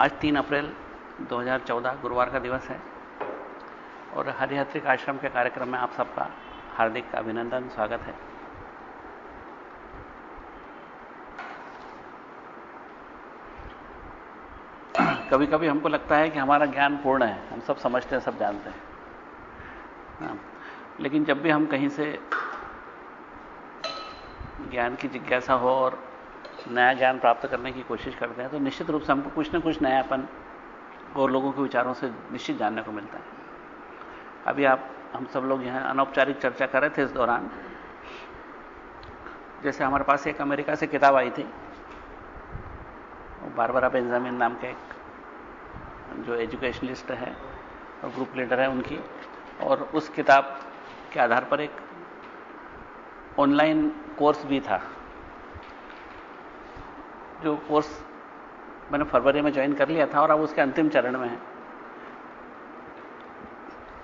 आज तीन अप्रैल 2014 गुरुवार का दिवस है और हरिहत्रिक आश्रम के कार्यक्रम में आप सबका हार्दिक अभिनंदन, स्वागत है कभी कभी हमको लगता है कि हमारा ज्ञान पूर्ण है, हम सब समझते हैं, सब जानते हैं हाँ। लेकिन जब भी हम कहीं से ज्ञान की जिज्ञासा हो और नया ज्ञान प्राप्त करने की कोशिश करते हैं तो निश्चित रूप से हमको कुछ ना कुछ नयापन और लोगों के विचारों से निश्चित जानने को मिलता है। अभी आप, हम सब लोग यहाँ अनौपचारिक चर्चा कर रहे थे इस दौरान। जैसे हमारे पास एक अमेरिका से किताब आई थी, बारबरा बेंजामिन नाम के एक जो एजुकेशनलिस्ट है और ग्रुप लीडर है उनकी, और उस किताब के आधार पर एक ऑनलाइन कोर्स भी था। जो कोर्स मैंने फरवरी में ज्वाइन कर लिया था और अब उसके अंतिम चरण में है।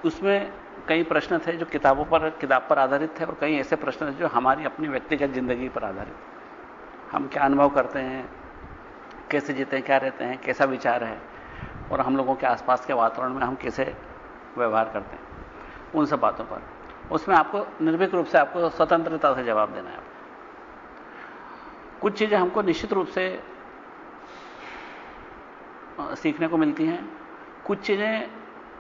उसमें कई प्रश्न थे जो किताबों पर, किताब पर आधारित थे और कई ऐसे प्रश्न थे जो हमारी अपनी व्यक्तिगत ज़िंदगी पर आधारित हम क्या अनुभव करते हैं, कैसे जीते हैं, क्या रहते हैं, कैसा विचार है और हम लोगों के आसपास के वातावरण में हम कैसे व्यवहार करते हैं, उन सब बातों पर। उसमें आपको निर्भीक रूप से आपको स्वतंत्रता से जवाब देना है। कुछ चीज़ें हमको निश्चित रूप से सीखने को मिलती हैं। कुछ चीज़ें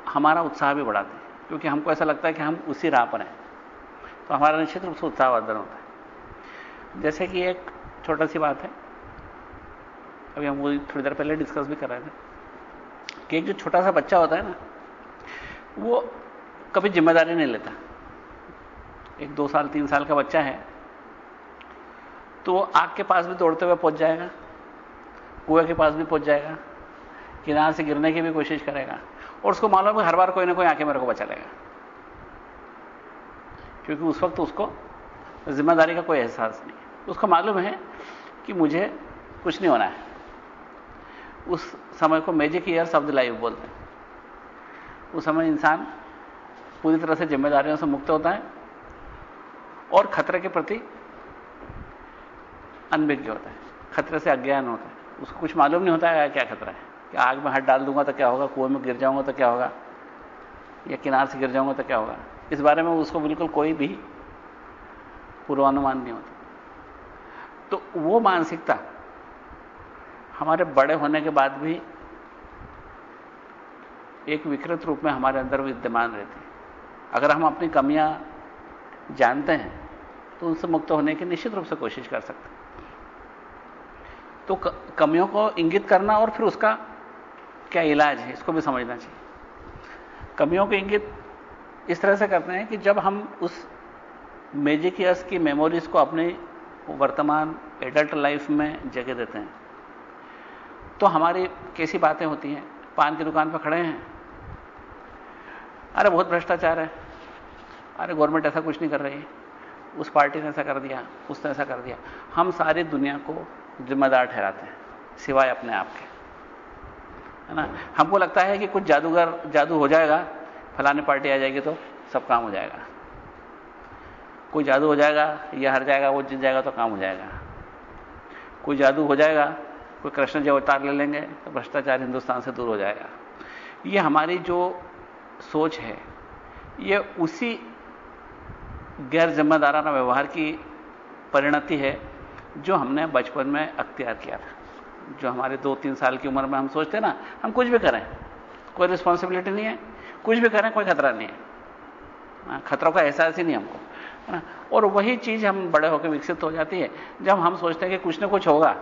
हमारा उत्साह भी बढ़ाती हैं, क्योंकि हमको ऐसा लगता है कि हम उसी राह पर हैं। तो हमारा निश्चित रूप से उत्साहवर्धन होता है। जैसे कि एक छोटा सी बात है, अभी हम वो थोड़ी देर पहले डिस्कस भी कर रहे थे, कि एक जो छोटा सा बच्चा होता है ना, वो कभी ज़िम्मेदारी नहीं लेता। एक दो साल, तीन साल का बच्चा है तो वो आग के पास भी दौड़ते हुए पहुँच जाएगा, कुएँ के पास भी पहुँच जाएगा, किनार से गिरने की भी कोशिश करेगा, और उसको मालूम है हर बार कोई ना कोई आके मेरे को बचा लेगा। क्योंकि उस वक्त उसको ज़िम्मेदारी का कोई एहसास नहीं उसको मालूम है कि मुझे कुछ नहीं होना है। उस समय को magic years of the life बोलते हैं। उस समय इंसान पूरी तरह से जिम्मेदारियों से मुक्त होता है और खतरे के प्रति अनभिज्ञ होता है, खतरे से अज्ञान होता है। उसको कुछ मालूम नहीं होता है क्या खतरा है। कि आग में हाथ डाल दूँगा तो क्या होगा, कुएँ में गिर जाऊँगा तो क्या होगा, या किनार से गिर जाऊँगा तो क्या होगा। इस बारे में उसको बिल्कुल कोई भी पूर्वानुमान नहीं होता। तो वो मानसिकता हमारे बड़े होने के बाद भी एक विकृत रूप में हमारे अंदर विद्यमान रहती है। अगर हम अपनी कमियाँ जानते हैं तो उनसे मुक्त होने की निश्चित रूप से कोशिश कर सकते हैं। तो कमियों को इंगित करना और फिर उसका क्या इलाज है, इसको भी समझना चाहिए। कमियों को इंगित इस तरह से करते हैं कि जब हम उस मैजिक यस की मेमोरीज को अपने वर्तमान एडल्ट लाइफ में जगह देते हैं तो हमारी कैसी बातें होती हैं? पान की दुकान पर खड़े हैं। अरे, बहुत भ्रष्टाचार है। अरे गवर्नमेंट ऐसा कुछ नहीं कर रही। उस पार्टी ने ऐसा कर दिया, उसने ऐसा कर दिया। हम सारी दुनिया को जिम्मेदार ठहराते हैं, सिवाय अपने आप के। है ना? हमको लगता है कि कुछ जादूगर, जादू हो जाएगा, फलाने पार्टी आ जाएगी तो सब काम हो जाएगा। कोई जादू हो जाएगा यह हर जाएगा, वो जीत जाएगा तो काम हो जाएगा। कोई जादू हो जाएगा, कोई कृष्ण जी अवतार ले लेंगे तो भ्रष्टाचार हिंदुस्तान से दूर हो जाएगा। ये हमारी जो सोच है, ये उसी गैर जिम्मेदाराना व्यवहार की परिणति है जो हमने बचपन में अख्तियार किया था। जो हमारे दो तीन साल की उम्र में हम सोचते ना हम कुछ भी करें कोई रिस्पॉन्सिबिलिटी नहीं है कुछ भी करें कोई खतरा नहीं है। हाँ, खतरों का एहसास ही नहीं हमको और वही चीज़ हम बड़े होकर विकसित हो जाती है जब हम सोचते हैं कि कुछ ना कुछ होगा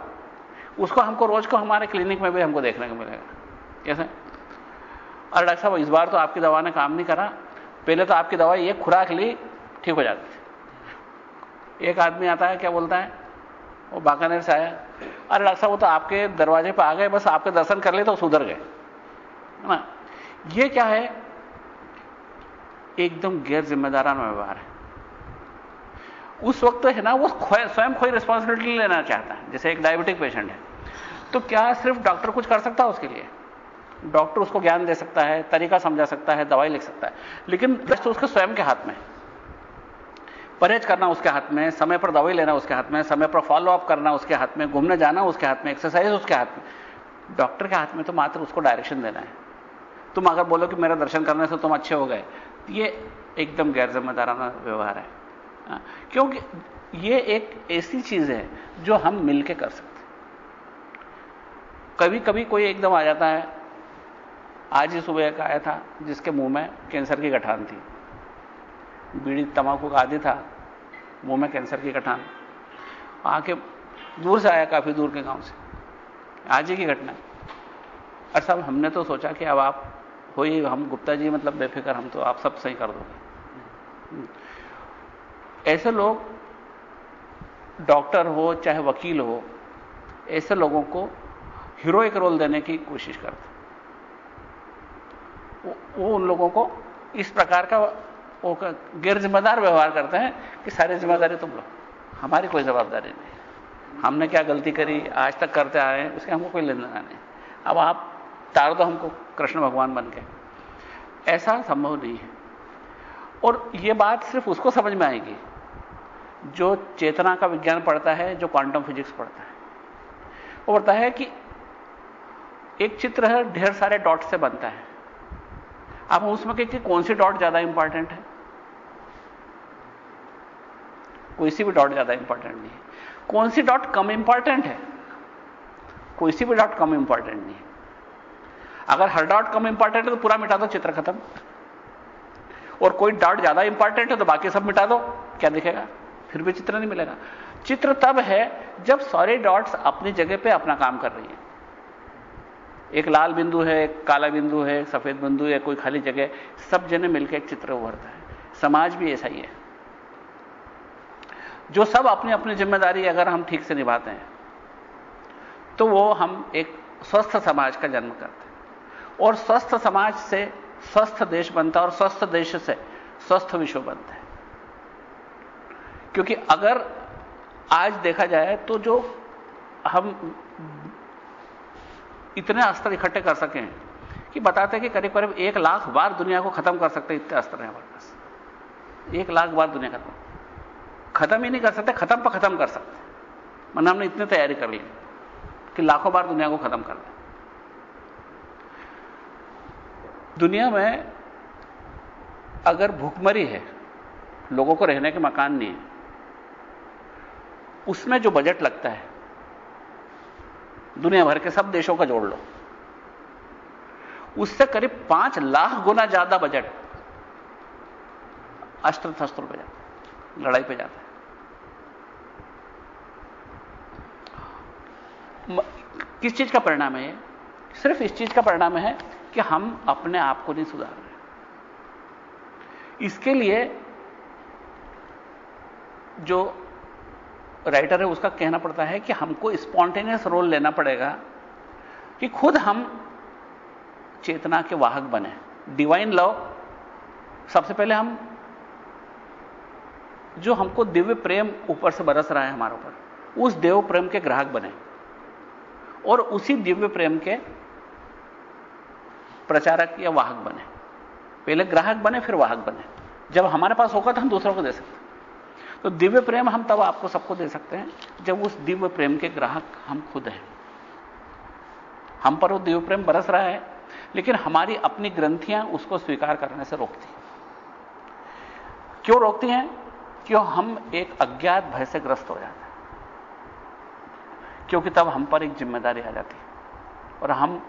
उसको हमको रोज को हमारे क्लिनिक में भी हमको देखने को मिलेगा। कैसे? अरे डॉक्टर साहब इस बार तो आपकी दवा ने काम नहीं करा पहले तो आपकी दवाई एक खुराक ली ठीक हो जाती थी। एक आदमी आता है क्या बोलता है? वो बाकानेर से आया। अरे डॉक्टर साहब, वो तो आपके दरवाजे पर आ गए, बस आपके दर्शन कर ले तो सुधर गए। है ना? ये क्या है? एकदम गैर जिम्मेदाराना व्यवहार है। उस वक्त है ना, वो स्वयं कोई रिस्पॉन्सिबिलिटी लेना चाहता है, जैसे एक डायबिटिक पेशेंट है। तो क्या सिर्फ़ डॉक्टर कुछ कर सकता है उसके लिए? डॉक्टर उसको ज्ञान दे सकता है, तरीका समझा सकता है, दवाई लिख सकता है। लेकिन तो उसके स्वयं के हाथ में परहेज करना उसके हाथ में समय पर दवाई लेना उसके हाथ में समय पर फॉलो अप करना उसके हाथ में घूमने जाना उसके हाथ में एक्सरसाइज उसके हाथ में। डॉक्टर के हाथ में तो मात्र उसको डायरेक्शन देना है। तुम अगर बोलो कि मेरा दर्शन करने से तुम अच्छे हो गए ये एकदम गैर जिम्मेदाराना व्यवहार है। हाँ, क्योंकि ये एक ऐसी चीज़ है जो हम मिलके कर सकते कभी कभी कोई एकदम आ जाता है आज ही सुबह एक आया था जिसके मुँह में कैंसर की गठान थी। बीड़ी तंबाकू का आदि था मुँह में कैंसर की गठान आके दूर से आया काफ़ी दूर के गाँव से। आज ही की घटना और साहब हमने तो सोचा कि अब आप हो ही हम गुप्ता जी मतलब बेफिक्र हम तो आप सब सही कर दोगे। ऐसे लोग डॉक्टर हो चाहे वकील हो ऐसे लोगों को हीरोइक रोल देने की कोशिश करते वो, वो उन लोगों को इस प्रकार का वो गैर जिम्मेदार व्यवहार करते हैं कि सारी ज़िम्मेदारी तुम लो। हमारी कोई जवाबदारी नहीं। हमने क्या गलती करी? आज तक करते आए हैं, उसके हमको कोई लेना नहीं। अब आप तार दो हमको, कृष्ण भगवान बन के। ऐसा संभव नहीं है। और यह बात सिर्फ़ उसको समझ में आएगी, जो चेतना का विज्ञान पढ़ता है, जो क्वांटम फिजिक्स पढ़ता है। वो पढ़ता है कि एक चित्र है, ढेर सारे डॉट से बनता है। आप उसमें कहें कि कौन सी डॉट ज़्यादा इंपॉर्टेंट है? कोई सी भी डॉट ज़्यादा इंपॉर्टेंट नहीं है। कौन सी डॉट कम इंपॉर्टेंट है? कोई सी भी डॉट कम इंपॉर्टेंट नहीं है। अगर हर डॉट कम इंपॉर्टेंट है तो पूरा मिटा दो, चित्र खत्म। और कोई डॉट ज़्यादा इंपॉर्टेंट है तो बाकी सब मिटा दो। क्या दिखेगा? फिर भी चित्र नहीं मिलेगा। चित्र तब है जब सारे डॉट्स अपनी जगह पे अपना काम कर रही है। एक लाल बिंदु है, एक काला बिंदु है, सफ़ेद बिंदु है, कोई खाली जगह, सब जने मिलकर एक चित्र उभरता है। समाज भी ऐसा ही है। जो सब अपनी अपनी ज़िम्मेदारी अगर हम ठीक से निभाते हैं तो वो हम एक स्वस्थ समाज का जन्म करते हैं। और स्वस्थ समाज से स्वस्थ देश बनता है और स्वस्थ देश से स्वस्थ विश्व बनता है। क्योंकि अगर आज देखा जाए तो जो हम इतने अस्त्र इकट्ठे कर सके हैं, कि बताते हैं कि करीब करीब एक लाख बार दुनिया को खत्म कर सकते हैं इतने अस्त्र हैं हमारे पास। एक लाख बार दुनिया खत्म। खत्म ही नहीं कर सकते, खत्म पर खत्म कर सकते मैंने हमने इतनी तैयारी कर ली कि लाखों बार दुनिया को खत्म कर दें दुनिया में अगर भूखमरी है, लोगों को रहने के मकान नहीं है, उसमें जो बजट लगता है, दुनिया भर के सब देशों का जोड़ लो। उससे करीब पाँच लाख गुना ज़्यादा बजट अस्त्र शस्त्रों पर जाता है, लड़ाई पे जाता है। किस चीज़ का परिणाम है सिर्फ़ इस चीज़ का परिणाम है कि हम अपने आप को नहीं सुधार रहे इसके लिए जो राइटर है, उसका कहना पड़ता है कि हमको स्पॉन्टेनियस रोल लेना पड़ेगा कि खुद हम चेतना के वाहक बने डिवाइन लव सबसे पहले हम जो हमको दिव्य प्रेम ऊपर से बरस रहा है हमारे ऊपर, उस देव प्रेम के ग्राहक बने और उसी दिव्य प्रेम के प्रचारक या वाहक बने। पहले ग्राहक बने, फिर वाहक बने। जब हमारे पास होगा तो हम दूसरों को दे सकते तो दिव्य प्रेम हम तब आपको सबको दे सकते हैं, जब उस दिव्य प्रेम के ग्राहक हम खुद हैं। हम पर वो दिव्य प्रेम बरस रहा है, लेकिन हमारी अपनी ग्रंथियाँ उसको स्वीकार करने से रोकती क्यों रोकती हैं? क्यों हम एक अज्ञात भय से ग्रस्त हो जाते हैं। क्योंकि तब हम पर एक ज़िम्मेदारी आ जाती है। और हम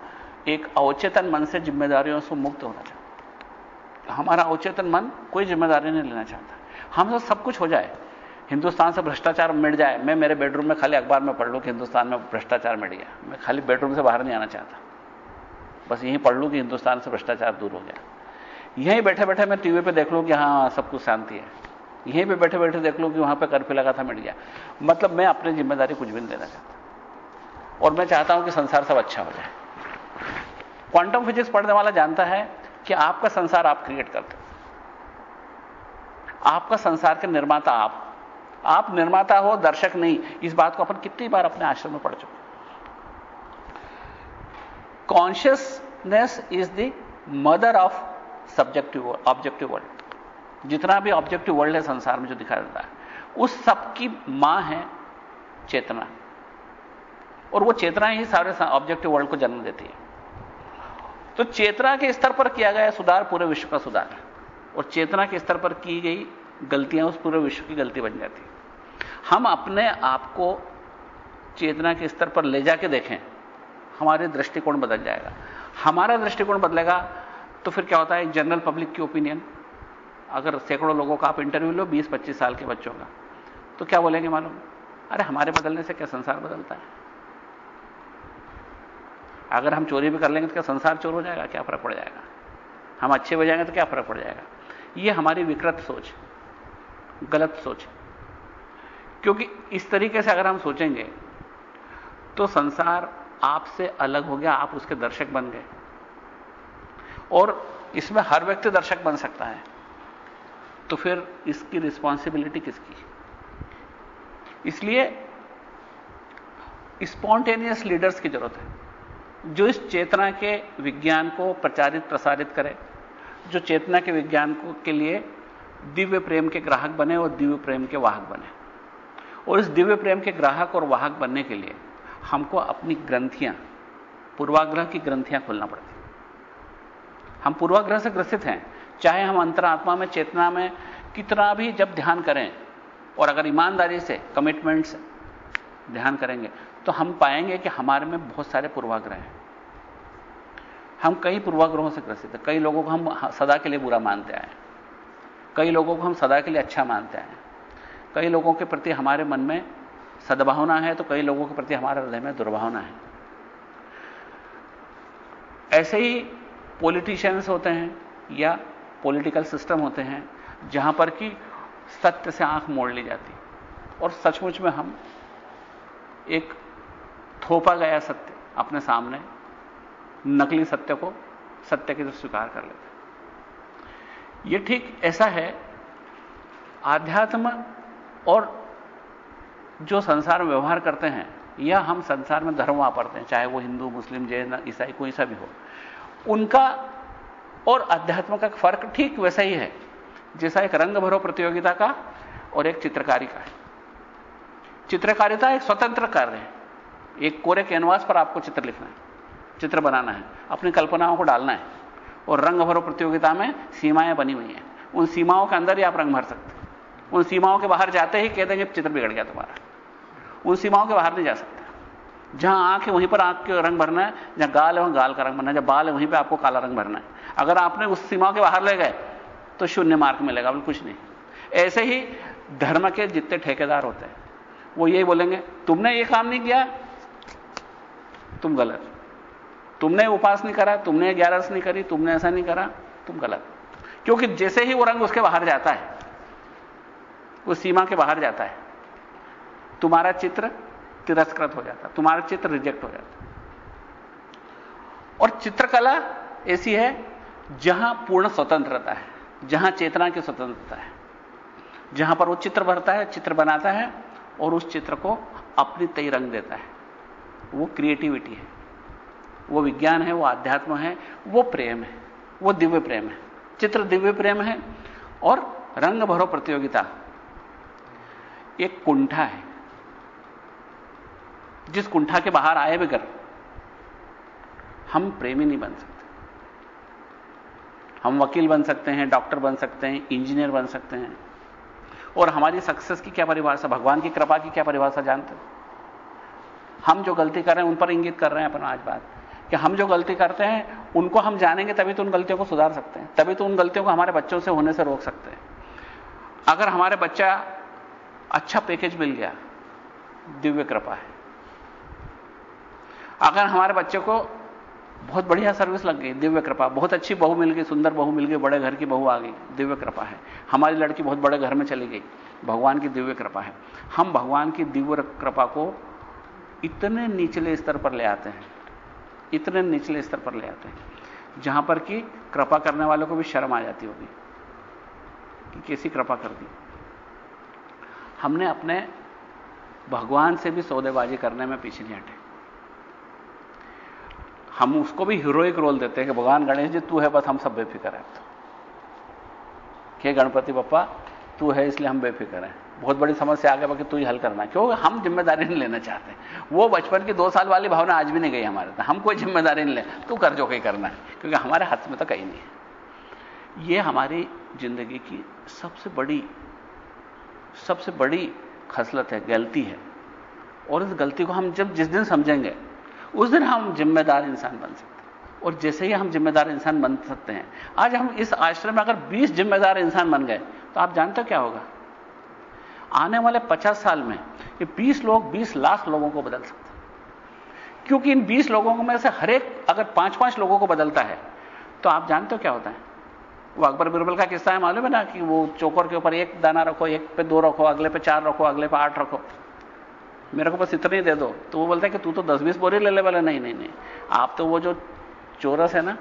एक अवचेतन मन से जिम्मेदारियों से मुक्त होना चाहते हमारा अवचेतन मन कोई ज़िम्मेदारी नहीं लेना चाहता। हम सब कुछ हो जाए। हिंदुस्तान से भ्रष्टाचार मिट जाए। मैं मेरे बेडरूम में खाली अखबार में पढ़ लूँ कि हिंदुस्तान में भ्रष्टाचार मिट गया। मैं खाली बेडरूम से बाहर नहीं आना चाहता। बस यहीं पढ़ लूँ कि हिंदुस्तान से भ्रष्टाचार दूर हो गया। यहीं बैठे बैठे मैं टीवी पे देख लूँ कि हाँ सब कुछ शांति है। यहीं पे बैठे बैठे देख लूँ कि वहाँ पे कर्फ्यू लगा था, मिट गया। मतलब मैं अपनी ज़िम्मेदारी कुछ भी नहीं देना चाहता। और मैं चाहता हूँ कि संसार सब अच्छा हो जाए। क्वांटम फिजिक्स पढ़ने वाला जानता है कि आपका संसार आप क्रिएट करते आपका संसार के निर्माता आप। आप निर्माता हो, दर्शक नहीं। इस बात को अपन कितनी बार अपने आश्रम में पढ़ चुके consciousness is the mother of subjective objective world जितना भी ऑब्जेक्टिव वर्ल्ड है, संसार में जो दिखाई जाता है, उस सब की माँ है चेतना। और वो चेतना ही सारे ऑब्जेक्टिव वर्ल्ड को जन्म देती है। तो चेतना के स्तर पर किया गया सुधार पूरे विश्व का सुधार और चेतना के स्तर पर की गई गलतियाँ उस पूरे विश्व की गलती बन जाती हम अपने आप को चेतना के स्तर पर ले जाके देखें, हमारे दृष्टिकोण बदल जाएगा। हमारा दृष्टिकोण बदलेगा तो फिर क्या होता है? जनरल पब्लिक की ओपिनियन अगर सैकड़ों लोगों का आप इंटरव्यू लो 20-25 साल के बच्चों का तो क्या बोलेंगे मालूम? अरे हमारे बदलने से क्या संसार बदलता है? अगर हम चोरी भी कर लेंगे तो क्या संसार चोर हो जाएगा? क्या फ़र्क पड़ जाएगा? हम अच्छे हो जाएँगे तो क्या फ़र्क पड़ जाएगा? यह हमारी विकृत सोच गलत सोच क्योंकि इस तरीके से अगर हम सोचेंगे तो संसार आपसे अलग हो गया, आप उसके दर्शक बन गए। और इसमें हर व्यक्ति दर्शक बन सकता है। तो फिर इसकी रिस्पॉन्सिबिलिटी किसकी? इसलिए स्पॉन्टेनियस लीडर्स की ज़रूरत है। जो इस चेतना के विज्ञान को प्रचारित, प्रसारित करे, जो चेतना के विज्ञान को, के लिए दिव्य प्रेम के ग्राहक बने और दिव्य प्रेम के वाहक बने। और इस दिव्य प्रेम के ग्राहक और वाहक बनने के लिए हमको अपनी ग्रंथियाँ, पूर्वाग्रह की ग्रंथियाँ खोलना पड़ती। हम पूर्वाग्रह से ग्रसित हैं, चाहे हम अंतरात्मा में, चेतना में कितना भी जब ध्यान करें, और अगर ईमानदारी से कमिटमेंट से ध्यान करेंगे तो हम पाएँगे कि हमारे में बहुत सारे पूर्वाग्रह हैं। हम कई पूर्वाग्रहों से ग्रसित हैं। कई लोगों को हम सदा के लिए बुरा मानते आए कई लोगों को हम सदा के लिए अच्छा मानते आए कई लोगों के प्रति हमारे मन में सद्भावना है तो कई लोगों के प्रति हमारे हृदय में दुर्भावना है। ऐसे ही पॉलिटिशियंस होते हैं या पॉलिटिकल सिस्टम होते हैं, जहाँ पर कि सत्य से आँख मोड़ ली जाती। और सचमुच में हम एक थोपा गया सत्य अपने सामने, नकली सत्य को सत्य की तरफ़ स्वीकार कर लेते यह ठीक ऐसा है, आध्यात्म और जो संसार में व्यवहार करते हैं, या हम संसार में धर्म वापरते हैं, चाहे वो हिंदू, मुस्लिम, जैन, ईसाई, कोई सा भी हो, उनका और अध्यात्म का फ़र्क ठीक वैसा ही है, जैसा एक रंग भरो प्रतियोगिता का और एक चित्रकारी का है। चित्रकारिता एक स्वतंत्र कार्य है। एक कोरे कैनवास पर आपको चित्र लिखना है, चित्र बनाना है, अपनी कल्पनाओं को डालना है। और रंग भरो प्रतियोगिता में सीमाएँ बनी हुई हैं। उन सीमाओं के अंदर ही आप रंग भर सकते हैं। उन सीमाओं के बाहर जाते ही कह देंगे चित्र बिगड़ गया तुम्हारा। उन सीमाओं के बाहर नहीं जा सकते। जहाँ आँख है वहीं पर आँख के रंग भरना है, जहाँ गाल है वहाँ गाल का रंग भरना है, जहाँ बाल है वहीं पर आपको काला रंग भरना है। अगर आपने उस सीमाओं के बाहर ले गए तो शून्य मार्क मिलेगा, बिल्कुल कुछ नहीं। ऐसे ही धर्म के जितने ठेकेदार होते हैं, वो यही बोलेंगे, तुमने ये काम नहीं किया तुम गलत। तुमने उपास नहीं करा, तुमने ग्यारस नहीं करी, तुमने ऐसा नहीं करा, तुम गलत। क्योंकि जैसे ही वो रंग उसके बाहर जाता है वो सीमा के बाहर जाता है, तुम्हारा चित्र तिरस्कृत हो जाता, तुम्हारा चित्र रिजेक्ट हो जाता। और चित्रकला ऐसी है, जहाँ पूर्ण स्वतंत्रता है, जहाँ चेतना की स्वतंत्रता है, जहाँ पर वो चित्र भरता है, चित्र बनाता है, और उस चित्र को अपनी तय रंग देता है। वो क्रिएटिविटी है। वो विज्ञान है, वो आध्यात्म है, वो प्रेम है, वो दिव्य प्रेम है। चित्र दिव्य प्रेम है और रंग भरो प्रतियोगिता। एक कुंठा है। जिस कुंठा के बाहर आए बगैर हम प्रेमी नहीं बन सकते। हम वकील बन सकते हैं, डॉक्टर बन सकते हैं, इंजीनियर बन सकते हैं। और हमारी सक्सेस की क्या परिभाषा, भगवान की कृपा की क्या परिभाषा जानते हो? हम जो गलती कर रहे हैं, उन पर इंगित कर रहे हैं अपन आज बात। कि हम जो गलती करते हैं, उनको हम जानेंगे, तभी तो उन गलतियों को सुधार सकते हैं। तभी तो उन गलतियों को हमारे बच्चों से होने से रोक सकते हैं। अगर हमारे बच्चा अच्छा पैकेज मिल गया, दिव्य कृपा है। अगर हमारे बच्चे को बहुत बढ़िया सर्विस लग गई, दिव्य कृपा, बहुत अच्छी बहू मिल गई, सुंदर बहू मिल गई, बड़े घर की बहू आ गई, दिव्य कृपा है। हमारी लड़की बहुत बड़े घर में चली गई, भगवान की दिव्य कृपा है। हम भगवान की दिव्य कृपा को इतने निचले स्तर पर ले आते हैं। इतने निचले स्तर पर ले आते हैं। जहाँ पर कि कृपा करने वालों को भी शर्म आ जाती होगी कि कैसी कृपा कर दी। हमने अपने भगवान से भी सौदेबाजी करने में पीछे नहीं हटे। हम उसको भी हीरोइक रोल देते हैं कि भगवान गणेश जी, तू है बस हम सब बेफिक्र हैं तो। गणपति बप्पा, तू है इसलिए हम बेफिक्र हैं। बहुत बड़ी समस्या आ गया, बाकी तू ही हल करना। क्यों? हम ज़िम्मेदारी नहीं लेना चाहते। वो बचपन की दो साल वाली भावना आज भी नहीं गई हमारे हम कोई ज़िम्मेदारी नहीं ले, तू कर जो कहीं करना है, क्योंकि हमारे हाथ में तो कहीं नहीं है। ये हमारी ज़िंदगी की सबसे बड़ी सबसे बड़ी खसलत है, गलती है। और इस गलती को हम जब जिस दिन समझेंगे, उस दिन हम जिम्मेदार इंसान बन सकते हैं। और जैसे ही हम जिम्मेदार इंसान बन सकते हैं, आज हम इस आश्रम में अगर 20 जिम्मेदार इंसान बन गए तो आप जानते हो क्या होगा? आने वाले 50 साल में ये 20 लोग 20 लाख लोगों को बदल सकते हैं। क्योंकि इन 20 लोगों में से हर एक अगर पाँच पाँच लोगों को बदलता है तो आप जानते हो क्या होता है? वो अकबर बिरबल का किस्सा है, मालूम है ना कि वो चोकर के ऊपर एक दाना रखो, एक पे दो रखो, अगले पे चार रखो, अगले पे आठ रखो। मेरे को बस इतने दे दो। तो वो बोलता है कि तू तो दस बीस बोरी ले ले वाला। नहीं नहीं नहीं। आप तो वो जो चोरस है ना,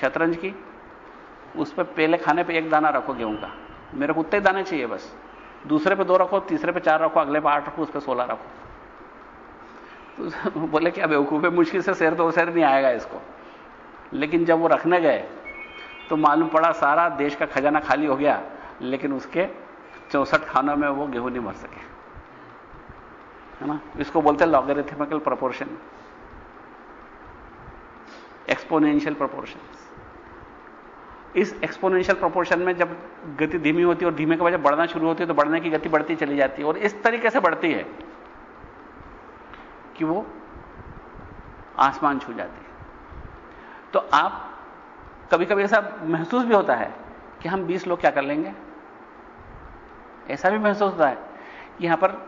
शतरंज की, उस पर पहले खाने पे एक दाना रखो गेहूँ का। मेरे को उतने दाने चाहिए बस। दूसरे पे दो रखो, तीसरे पे चार रखो, अगले पे आठ रखो, उस पर सोलह रखो। तो बोले क्या बेवकूफ़ है, मुश्किल से शेर दो शेर नहीं आएगा इसको। लेकिन जब वो रखने गए तो मालूम पड़ा सारा देश का खजाना खाली हो गया, लेकिन उसके चौसठ खानों में वो गेहूँ नहीं भर सके। है ना? इसको बोलते हैं लॉगरिथमिकल प्रोपोर्शन एक्सपोनेंशियल प्रोपोर्शन इस एक्सपोनेंशियल प्रोपोर्शन में जब गति धीमी होती है और धीमे के बाद जब बढ़ना शुरू होती है तो बढ़ने की गति बढ़ती चली जाती है। और इस तरीके से बढ़ती है कि वो आसमान छू जाती है। तो आप कभी कभी ऐसा महसूस भी होता है कि हम 20 लोग क्या कर लेंगे? ऐसा भी महसूस होता है यहाँ पर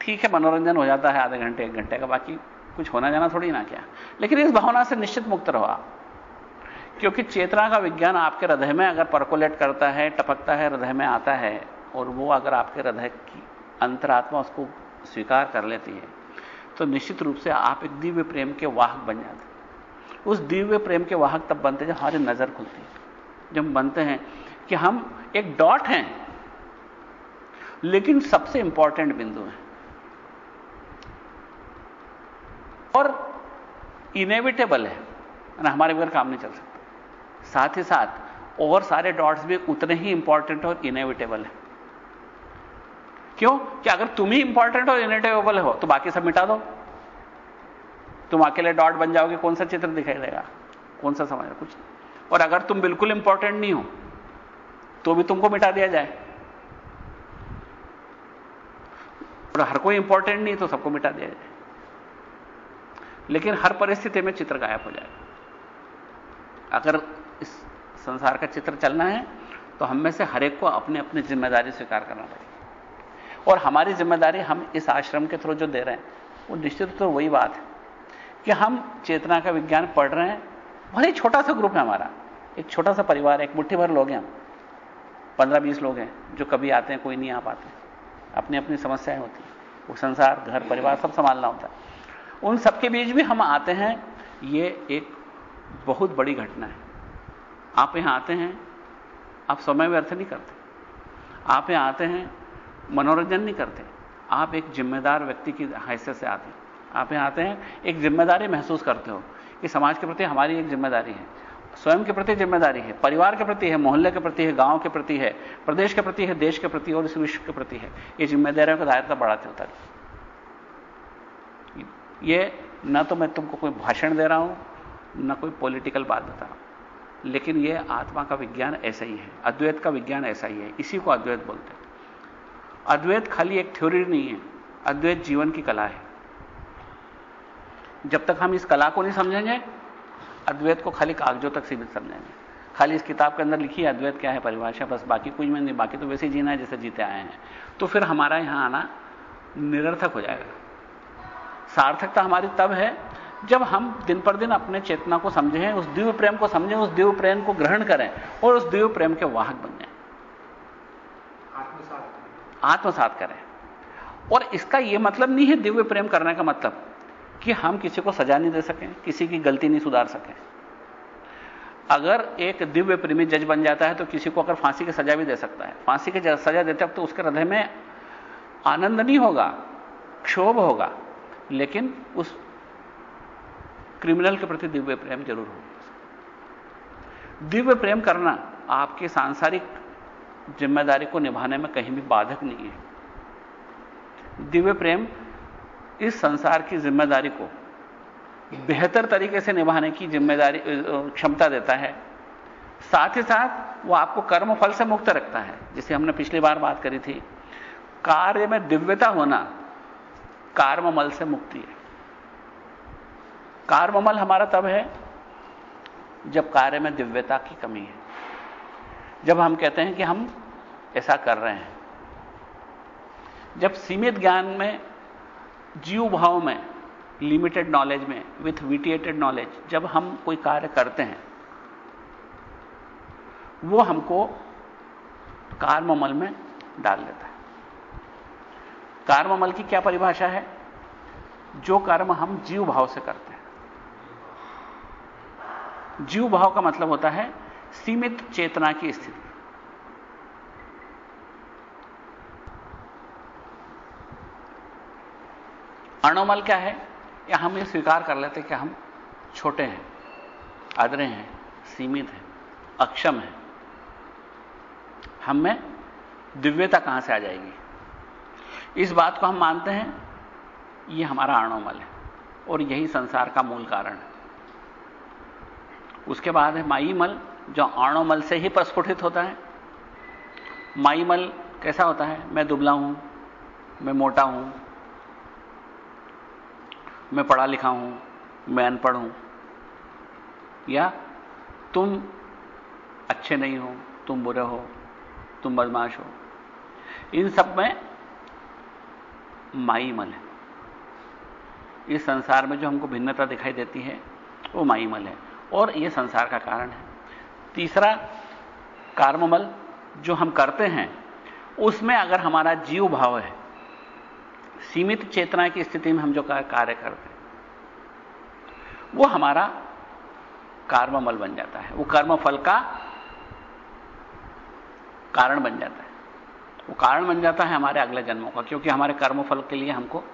ठीक है, मनोरंजन हो जाता है, आधे घंटे, एक घंटे का बाकी कुछ होना जाना थोड़ी ना क्या। लेकिन इस भावना से निश्चित मुक्त रहो आप। क्योंकि चेतना का विज्ञान आपके हृदय में अगर परकोलेट करता है, टपकता है, हृदय में आता है, और वो अगर आपके हृदय की अंतरात्मा उसको स्वीकार कर लेती है तो निश्चित रूप से आप एक दिव्य प्रेम के वाहक बन जाते उस दिव्य प्रेम के वाहक तब बनते जब हमारी नज़र खुलती है। जब बनते हैं कि हम एक डॉट हैं, लेकिन सबसे इंपॉर्टेंट बिंदु है। और इनेविटेबल है, ना, हमारे बगैर काम नहीं चल सकता। साथ ही साथ और सारे डॉट्स भी उतने ही इंपॉर्टेंट और इनेविटेबल है। क्यों? कि अगर तुम ही इंपॉर्टेंट और इनेविटेबल हो तो बाकी सब मिटा दो। तुम अकेले डॉट बन जाओगे, कौन सा चित्र दिखाई देगा? कौन सा समझ? कुछ और अगर तुम बिल्कुल इंपॉर्टेंट नहीं हो तो भी तुमको मिटा दिया जाए। और हर कोई इंपॉर्टेंट नहीं तो सबको मिटा दिया जाए। लेकिन हर परिस्थिति में चित्र गायब हो जाएगा। अगर संसार का चित्र चलना है तो हम में से हर एक को अपनी अपनी ज़िम्मेदारी स्वीकार करना पड़ेगी। और हमारी ज़िम्मेदारी हम इस आश्रम के थ्रू जो दे रहे हैं, वो निश्चित तो वही बात है कि हम चेतना का विज्ञान पढ़ रहे हैं ही छोटा सा ग्रुप है हमारा, एक छोटा सा परिवार है एक मुट्ठी भर लोग हैं हम पंद्रह बीस लोग हैं, जो कभी आते हैं, कोई नहीं आ पाते अपनी अपनी समस्याएँ होती हैं, वो संसार, घर, परिवार सब संभालना होता है। उन सबके बीच भी हम आते हैं, ये एक बहुत बड़ी घटना है। आप यहाँ आते हैं, आप समय व्यर्थ नहीं करते। आप यहाँ आते हैं, मनोरंजन नहीं करते। आप एक जिम्मेदार व्यक्ति की हैसियत से आते हैं। आप यहाँ आते हैं, एक ज़िम्मेदारी महसूस करते हो कि समाज के प्रति हमारी एक ज़िम्मेदारी है। स्वयं के प्रति ज़िम्मेदारी है, परिवार के प्रति है, मोहल्ले के प्रति है, गाँव के प्रति है, प्रदेश के प्रति है, देश के प्रति और इस विश्व के प्रति है। ये जिम्मेदारियों का दायरा बढ़ाते होता है। ये ना तो मैं तुमको कोई भाषण दे रहा हूँ, ना कोई पॉलिटिकल बात बता रहा हूँ। लेकिन ये आत्मा का विज्ञान ऐसा ही है, अद्वैत का विज्ञान ऐसा ही है, इसी को अद्वैत बोलते हैं। अद्वैत खाली एक थ्योरी नहीं है, अद्वैत जीवन की कला है। जब तक हम इस कला को नहीं समझेंगे, अद्वैत को खाली कागजों तक सीमित समझेंगे। खाली इस किताब के अंदर लिखी है, अद्वैत क्या है, परिभाषा, बस बाकी कुछ में नहीं, बाकी तो वैसे जीना है जैसे जीते आए हैं। तो फिर हमारा यहाँ आना निरर्थक हो जाएगा। सार्थकता हमारी तब है जब हम दिन पर दिन अपने चेतना को समझें, उस दिव्य प्रेम को समझें, उस दिव्य प्रेम को ग्रहण करें और उस दिव्य प्रेम के वाहक बन जाएँ। आत्मसात करें। और इसका यह मतलब नहीं है दिव्य प्रेम करने का मतलब कि हम किसी को सजा नहीं दे सकें, किसी की गलती नहीं सुधार सकें। अगर एक दिव्य प्रेमी जज बन जाता है तो किसी को अगर फांसी की सजा भी दे सकता है। फांसी की सजा देते वक्त तो उसके हृदय में आनंद नहीं होगा, क्षोभ होगा, लेकिन उस क्रिमिनल के प्रति दिव्य प्रेम ज़रूर हो। दिव्य प्रेम करना आपके सांसारिक ज़िम्मेदारी को निभाने में कहीं भी बाधक नहीं है। दिव्य प्रेम इस संसार की ज़िम्मेदारी को बेहतर तरीके से निभाने की ज़िम्मेदारी क्षमता देता है। साथ ही साथ वो आपको कर्म फल से मुक्त रखता है, जिसे हमने पिछली बार बात करी थी। कार्य में दिव्यता होना कार्ममल से मुक्ति है। कार्ममल हमारा तब है जब कार्य में दिव्यता की कमी है। जब हम कहते हैं कि हम ऐसा कर रहे हैं। जब सीमित ज्ञान में जीव भाव में लिमिटेड नॉलेज में विथ विटिएटेड नॉलेज जब हम कोई कार्य करते हैं, वो हमको कार्ममल में डाल देता है। कार्ममल की क्या परिभाषा है? जो कर्म हम जीव भाव से करते हैं। जीव भाव का मतलब होता है सीमित चेतना की स्थिति। अणोमल क्या है? या हम ये स्वीकार कर लेते कि हम छोटे हैं, आदरे हैं, सीमित हैं, अक्षम हैं। हम में दिव्यता कहाँ से आ जाएगी? इस बात को हम मानते हैं, ये हमारा अणोमल है और यही संसार का मूल कारण है। उसके बाद है माईमल, जो आणोमल से ही प्रस्फुटित होता है। माईमल कैसा होता है? मैं दुबला हूँ, मैं मोटा हूँ, मैं पढ़ा लिखा हूँ, मैं अनपढ़ हूँ। या तुम अच्छे नहीं हो, तुम बुरे हो, तुम बदमाश हो। इन सब में माईमल है। इस संसार में जो हमको भिन्नता दिखाई देती है, वो माईमल है। और यह संसार का कारण है। तीसरा कार्ममल जो हम करते हैं, उसमें अगर हमारा जीव भाव है, सीमित चेतना की स्थिति में हम जो कार्य करते हैं, वो हमारा कर्ममल बन जाता है। वो कर्मफल का कारण बन जाता है। वो कारण बन जाता है हमारे अगले जन्मों का, क्योंकि हमारे कर्मफल के लिए हमको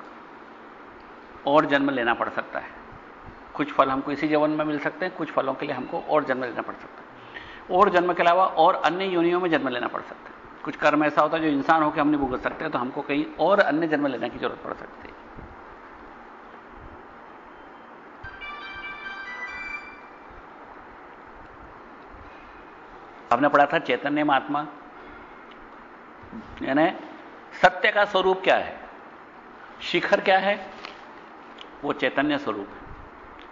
और जन्म लेना पड़ सकता है। कुछ फल हमको इसी जीवन में मिल सकते हैं, कुछ फलों के लिए हमको और जन्म लेना पड़ सकता है। और जन्म के अलावा और अन्य योनियों में जन्म लेना पड़ सकता है। कुछ कर्म ऐसा होता है जो इंसान होकर हम नहीं भुगत सकते तो हमको कहीं और अन्य जन्म लेने की ज़रूरत पड़ सकती है। हमने पढ़ा था चैतन्य महात्मा? यानी सत्य का स्वरूप क्या है? शिखर क्या है? वो चैतन्य स्वरूप है।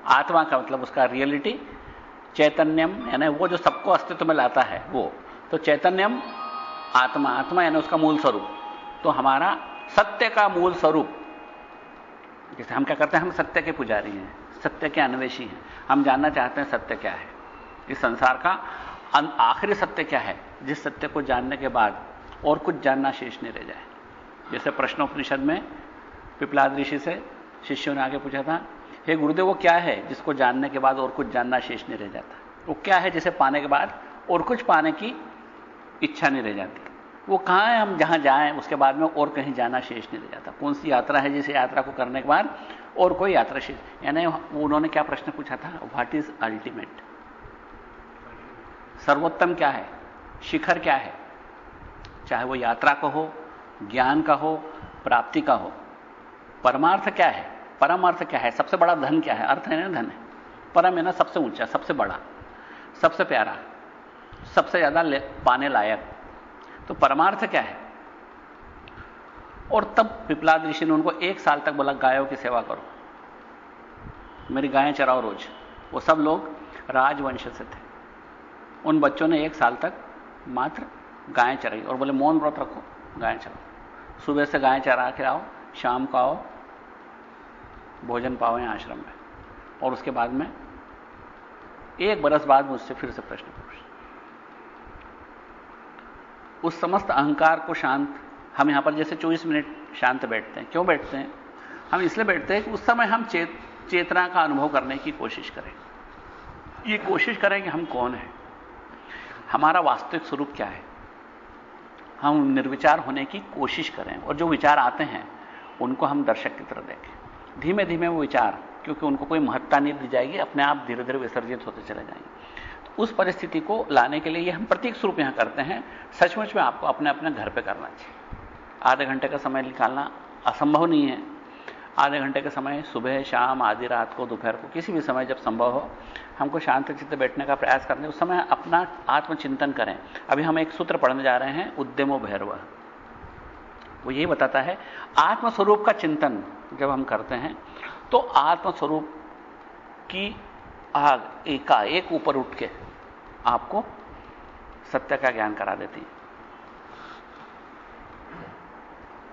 आत्मा का मतलब उसका रियलिटी चैतन्यम, यानी वो जो सबको अस्तित्व में लाता है, वो। तो चैतन्यम आत्मा आत्मा यानी उसका मूल स्वरूप। तो हमारा सत्य का मूल स्वरूप, जैसे हम क्या करते हैं, हम सत्य के पुजारी हैं, सत्य के अन्वेषी हैं। हम जानना चाहते हैं सत्य क्या है। इस संसार का आखिरी सत्य क्या है? जिस सत्य को जानने के बाद और कुछ जानना शेष नहीं रह जाए। जैसे प्रश्नोपनिषद में पिपलाद ऋषि से शिष्यों ने आगे पूछा था हे गुरुदेव, वो क्या है जिसको जानने के बाद और कुछ जानना शेष नहीं रह जाता? वो क्या है जिसे पाने के बाद और कुछ पाने की इच्छा नहीं रह जाती? वो कहाँ है? हम जहाँ जाएँ, उसके बाद में और कहीं जाना शेष नहीं रह जाता। कौन सी यात्रा है जिसे यात्रा को करने के बाद और कोई यात्रा शेष? यानी उन्होंने क्या प्रश्न पूछा था? व्हाट इज़ अल्टीमेट सर्वोत्तम क्या है? शिखर क्या है? चाहे वो यात्रा का हो, ज्ञान का हो, प्राप्ति का हो। परमार्थ क्या है? परम अर्थ क्या है? सबसे बड़ा धन क्या है? अर्थ है ना धन? है परम है ना सबसे ऊँचा, सबसे बड़ा, सबसे प्यारा, सबसे ज़्यादा पाने लायक। तो परमार्थ क्या है? और तब पिपलाद ऋषि ने उनको एक साल तक बोला, गायों की सेवा करो। मेरी गायें चराओ रोज। वो सब लोग राजवंश से थे। उन बच्चों ने एक साल तक मात्र गायें चराई और बोले, मौन व्रत रखो, गायें चराओ। सुबह से गायें चरा के आओ, शाम को आओ भोजन पावे आश्रम में और उसके बाद में एक बरस बाद मुझसे फिर से प्रश्न पूछ उस समस्त अहंकार को शांत हम यहाँ पर जैसे 24 मिनट शांत बैठते हैं। क्यों बैठते हैं? हम इसलिए बैठते हैं कि उस समय हम चेत, चेतना का अनुभव करने की कोशिश करें। ये कोशिश करें कि हम कौन हैं? हमारा वास्तविक स्वरूप क्या है? हम निर्विचार होने की कोशिश करें और जो विचार आते हैं उनको हम दर्शक की तरह देखें। धीमे धीमे वो विचार, क्योंकि उनको कोई महत्ता नहीं दी जाएगी, अपने आप धीरे धीरे विसर्जित होते चले जाएँगे। तो उस परिस्थिति को लाने के लिए ये हम प्रतीक स्वरूप यहाँ करते हैं, सचमुच में आपको अपने अपने घर पे करना चाहिए। आधे घंटे का समय निकालना असंभव नहीं है। आधे घंटे का समय सुबह, शाम, आधी रात को, दोपहर को, किसी भी समय जब संभव हो, हमको शांत चित्त बैठने का प्रयास करने, उस समय अपना आत्मचिंतन करें। अभी हम एक सूत्र पढ़ने जा रहे हैं, उद्यमो भैरव। वो यही बताता है, आत्मस्वरूप का चिंतन जब हम करते हैं तो आत्मस्वरूप की आग एका एक ऊपर उठ के आपको सत्य का ज्ञान करा देती है।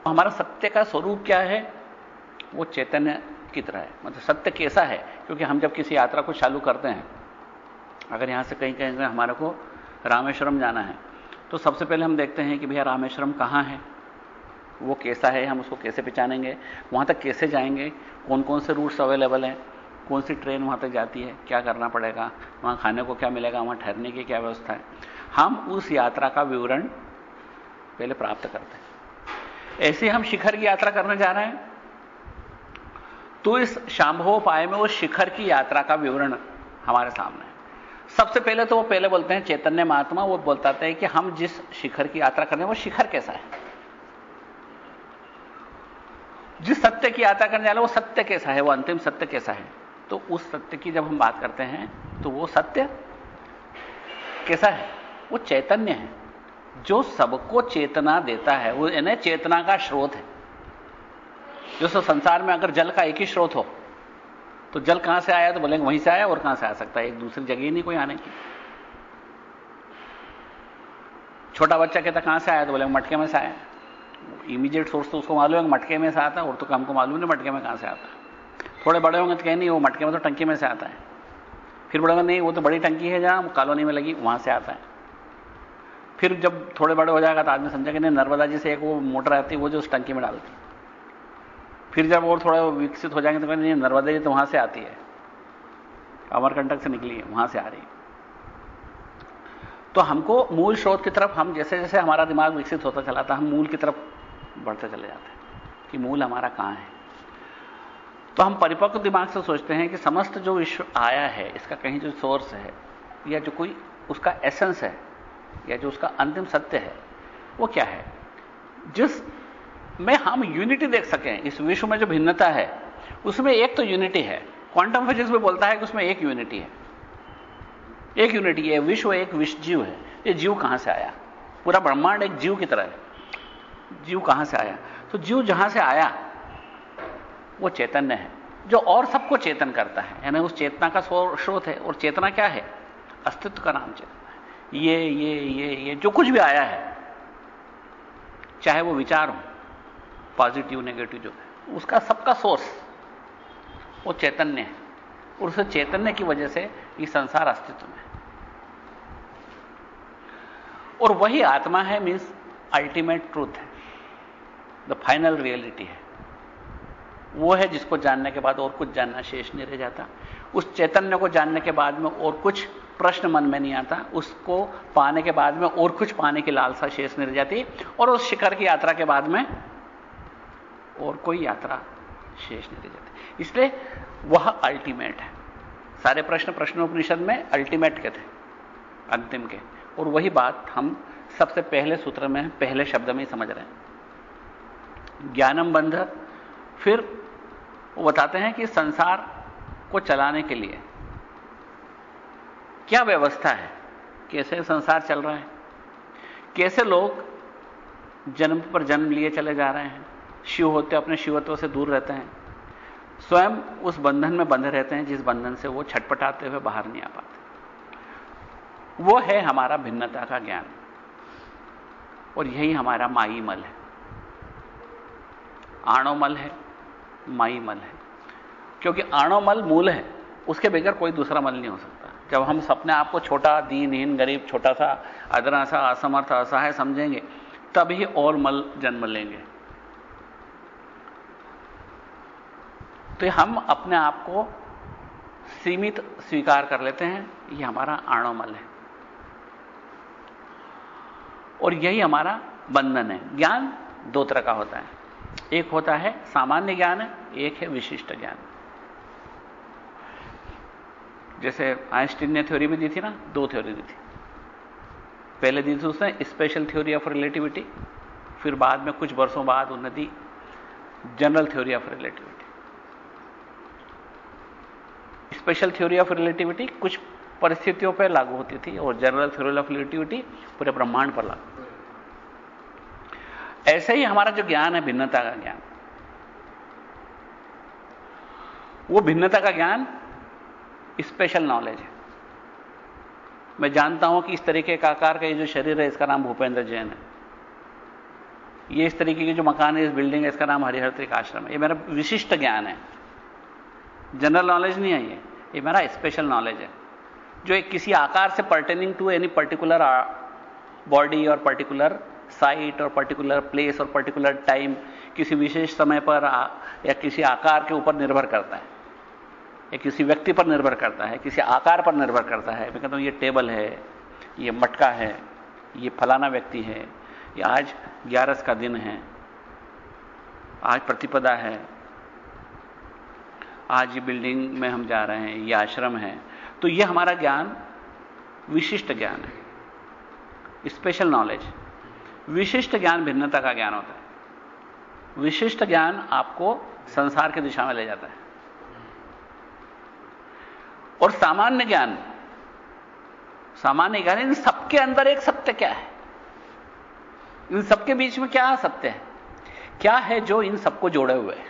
हमारा सत्य का स्वरूप क्या है? वो चैतन्य की तरह है। मतलब सत्य कैसा है? क्योंकि हम जब किसी यात्रा को चालू करते हैं, अगर यहाँ से कहीं कहीं हमारे को रामेश्वरम जाना है तो सबसे पहले हम देखते हैं कि भैया रामेश्वरम कहाँ है? वो कैसा है, हम उसको कैसे पहचानेंगे, वहाँ तक कैसे जाएँगे कौन कौन से रूट्स अवेलेबल हैं, कौन सी ट्रेन वहाँ तक जाती है, क्या करना पड़ेगा, वहाँ खाने को क्या मिलेगा, वहाँ ठहरने की क्या व्यवस्था है। हम उस यात्रा का विवरण पहले प्राप्त करते हैं। ऐसे हम शिखर की यात्रा करने जा रहे हैं। तो इस पाए में वो शिखर की यात्रा का विवरण हमारे सामने है। सबसे पहले तो वो पहले बोलते हैं चैतन्य महात्मा, वो बोलताते हैं कि हम जिस शिखर की यात्रा करने वो शिखर कैसा है? जिस सत्य की यात्रा करने वाला, वो सत्य कैसा है? वो अंतिम सत्य कैसा है? तो उस सत्य की जब हम बात करते हैं तो वो सत्य कैसा है? वो चैतन्य है। जो सबको चेतना देता है, वो यानी चेतना का स्रोत है। जो संसार में अगर जल का एक ही स्रोत हो तो जल कहाँ से आया? तो बोलेंगे वहीं से आया और कहाँ से आ सकता है? एक दूसरी जगह ही नहीं, कोई आने की। छोटा बच्चा कहता, कहाँ से आया? तो बोलेंगे, मटके में से आया। इमीडिएट सोर्स तो उसको मालूम है मटके में से आता है, और तो हमको मालूम नहीं मटके में कहाँ से आता है। थोड़े बड़े होंगे तो कहें नहीं, वो मटके में तो टंकी में से आता है। फिर बड़े होंगे नहीं, वो तो बड़ी टंकी है जहाँ कॉलोनी में लगी, वहाँ से आता है। फिर जब थोड़े बड़े हो जाएगा तो आदमी समझा कि नहीं, नर्मदा जी से एक वो मोटर आती है, वो जो उस टंकी में डालती फिर जब और थोड़ा विकसित हो जाएँगे तो कहें नहीं, नर्मदा जी तो वहाँ से आती है। अमरकंटक से निकली है, वहाँ से आ रही है। तो हमको मूल स्रोत की तरफ़ हम जैसे जैसे हमारा दिमाग विकसित होता चला था, हम मूल की तरफ़ बढ़ते चले जाते हैं कि मूल हमारा कहाँ है। तो हम परिपक्व दिमाग से सोचते हैं कि समस्त जो विश्व आया है, इसका कहीं जो सोर्स है, या जो कोई उसका एसेंस है, या जो उसका अंतिम सत्य है, वो क्या है? जिस में हम यूनिटी देख सकें, इस विश्व में जो भिन्नता है, उसमें एक तो यूनिटी है। क्वांटम फिजिक्स में बोलता है कि उसमें एक यूनिटी है। एक यूनिटी है, विश्व एक विश्व जीव है। ये जीव कहाँ से आया? पूरा ब्रह्मांड एक जीव की तरह है। जीव कहाँ से आया? तो जीव जहाँ से आया, वो चैतन्य है, जो और सबको चेतन करता है। यानी उस चेतना का स्रोत है, और चेतना क्या है? अस्तित्व का नाम चेतना है। ये ये ये ये, जो कुछ भी आया है, चाहे वो विचार हो, पॉजिटिव, नेगेटिव, जो, उसका सबका सोर्स, वो चैतन्य है। और उस चैतन्य की वजह से ये संसार अस्तित्व में और वही आत्मा है मीन्स अल्टीमेट ट्रूथ है। द फाइनल रियलिटी है। वो है जिसको जानने के बाद और कुछ जानना शेष नहीं रह जाता। उस चैतन्य को जानने के बाद में और कुछ प्रश्न मन में नहीं आता। उसको पाने के बाद में और कुछ पाने की लालसा शेष नहीं रह जाती। और उस शिखर की यात्रा के बाद में और कोई यात्रा शेष नहीं रह जाती। इसलिए वह अल्टीमेट है। सारे प्रश्न प्रश्नोपनिषद में अल्टीमेट के थे, अंतिम के। और वही बात हम सबसे पहले सूत्र में, पहले शब्द में ही समझ रहे हैं। ज्ञानम बंध। फिर वो बताते हैं कि संसार को चलाने के लिए क्या व्यवस्था है? कैसे संसार चल रहा है? कैसे लोग जन्म पर जन्म लिए चले जा रहे हैं? शिव होते अपने शिवत्व से दूर रहते हैं। स्वयं उस बंधन में बंधे रहते हैं, जिस बंधन से वो छटपटाते हुए बाहर नहीं आ पाते। वो है हमारा भिन्नता का ज्ञान। और यही हमारा माई मल है। आणोमल है माई मल है। क्योंकि आणोमल मूल है, उसके बगैर कोई दूसरा मल नहीं हो सकता। जब हम अपने आप को छोटा दीनहीन गरीब, छोटा सा अदरा सा, असमर्थ, असहाय समझेंगे, तभी और मल जन्म लेंगे। तो हम अपने आप को सीमित स्वीकार कर लेते हैं यह हमारा आणोमल है। और यही हमारा बंधन है। ज्ञान दो तरह का होता है। एक होता है सामान्य ज्ञान, एक है विशिष्ट ज्ञान। जैसे आइंस्टीन ने थ्योरी भी दी थी ना, दो थ्योरी दी थी। पहले दी थी उसने स्पेशल थ्योरी ऑफ़ रिलेटिविटी फिर बाद में कुछ वर्षों बाद उन्होंने the general theory of relativity special theory of relativity कुछ परिस्थितियों पर लागू होती थी और जनरल थ्योरी ऑफ़ रिलेटिविटी पूरे ब्रह्मांड पर लागू ऐसे ही हमारा जो ज्ञान है, भिन्नता का ज्ञान। वो भिन्नता का ज्ञान स्पेशल नॉलेज है। मैं जानता हूँ कि इस तरीके का आकार का ये जो शरीर है, इसका नाम भूपेंद्र जैन है। ये इस तरीके की जो मकान है, इस बिल्डिंग है, इसका नाम हरिहर आश्रम है। ये मेरा विशिष्ट ज्ञान है। जनरल नॉलेज नहीं है ये। ये मेरा स्पेशल नॉलेज है। जो एक किसी आकार से pertaining to any particular body और पर्टिकुलर साइट और पर्टिकुलर प्लेस और पर्टिकुलर टाइम किसी विशेष समय पर आ, या किसी आकार के ऊपर निर्भर करता है। या किसी व्यक्ति पर निर्भर करता है किसी आकार पर निर्भर करता है। मैं कहता हूँ ये टेबल है ये मटका है ये फलाना व्यक्ति है ये आज ग्यारस का दिन है आज प्रतिपदा है आज ये बिल्डिंग में हम जा रहे हैं ये आश्रम है। तो ये हमारा ज्ञान विशिष्ट ज्ञान है। Special knowledge. विशिष्ट ज्ञान भिन्नता का ज्ञान होता है। विशिष्ट ज्ञान आपको संसार की दिशा में ले जाता है। और सामान्य ज्ञान सामान्य ज्ञान इन सबके अंदर एक सत्य क्या है? इन सबके बीच में क्या सत्य है? क्या है जो इन सबको जोड़े हुए है?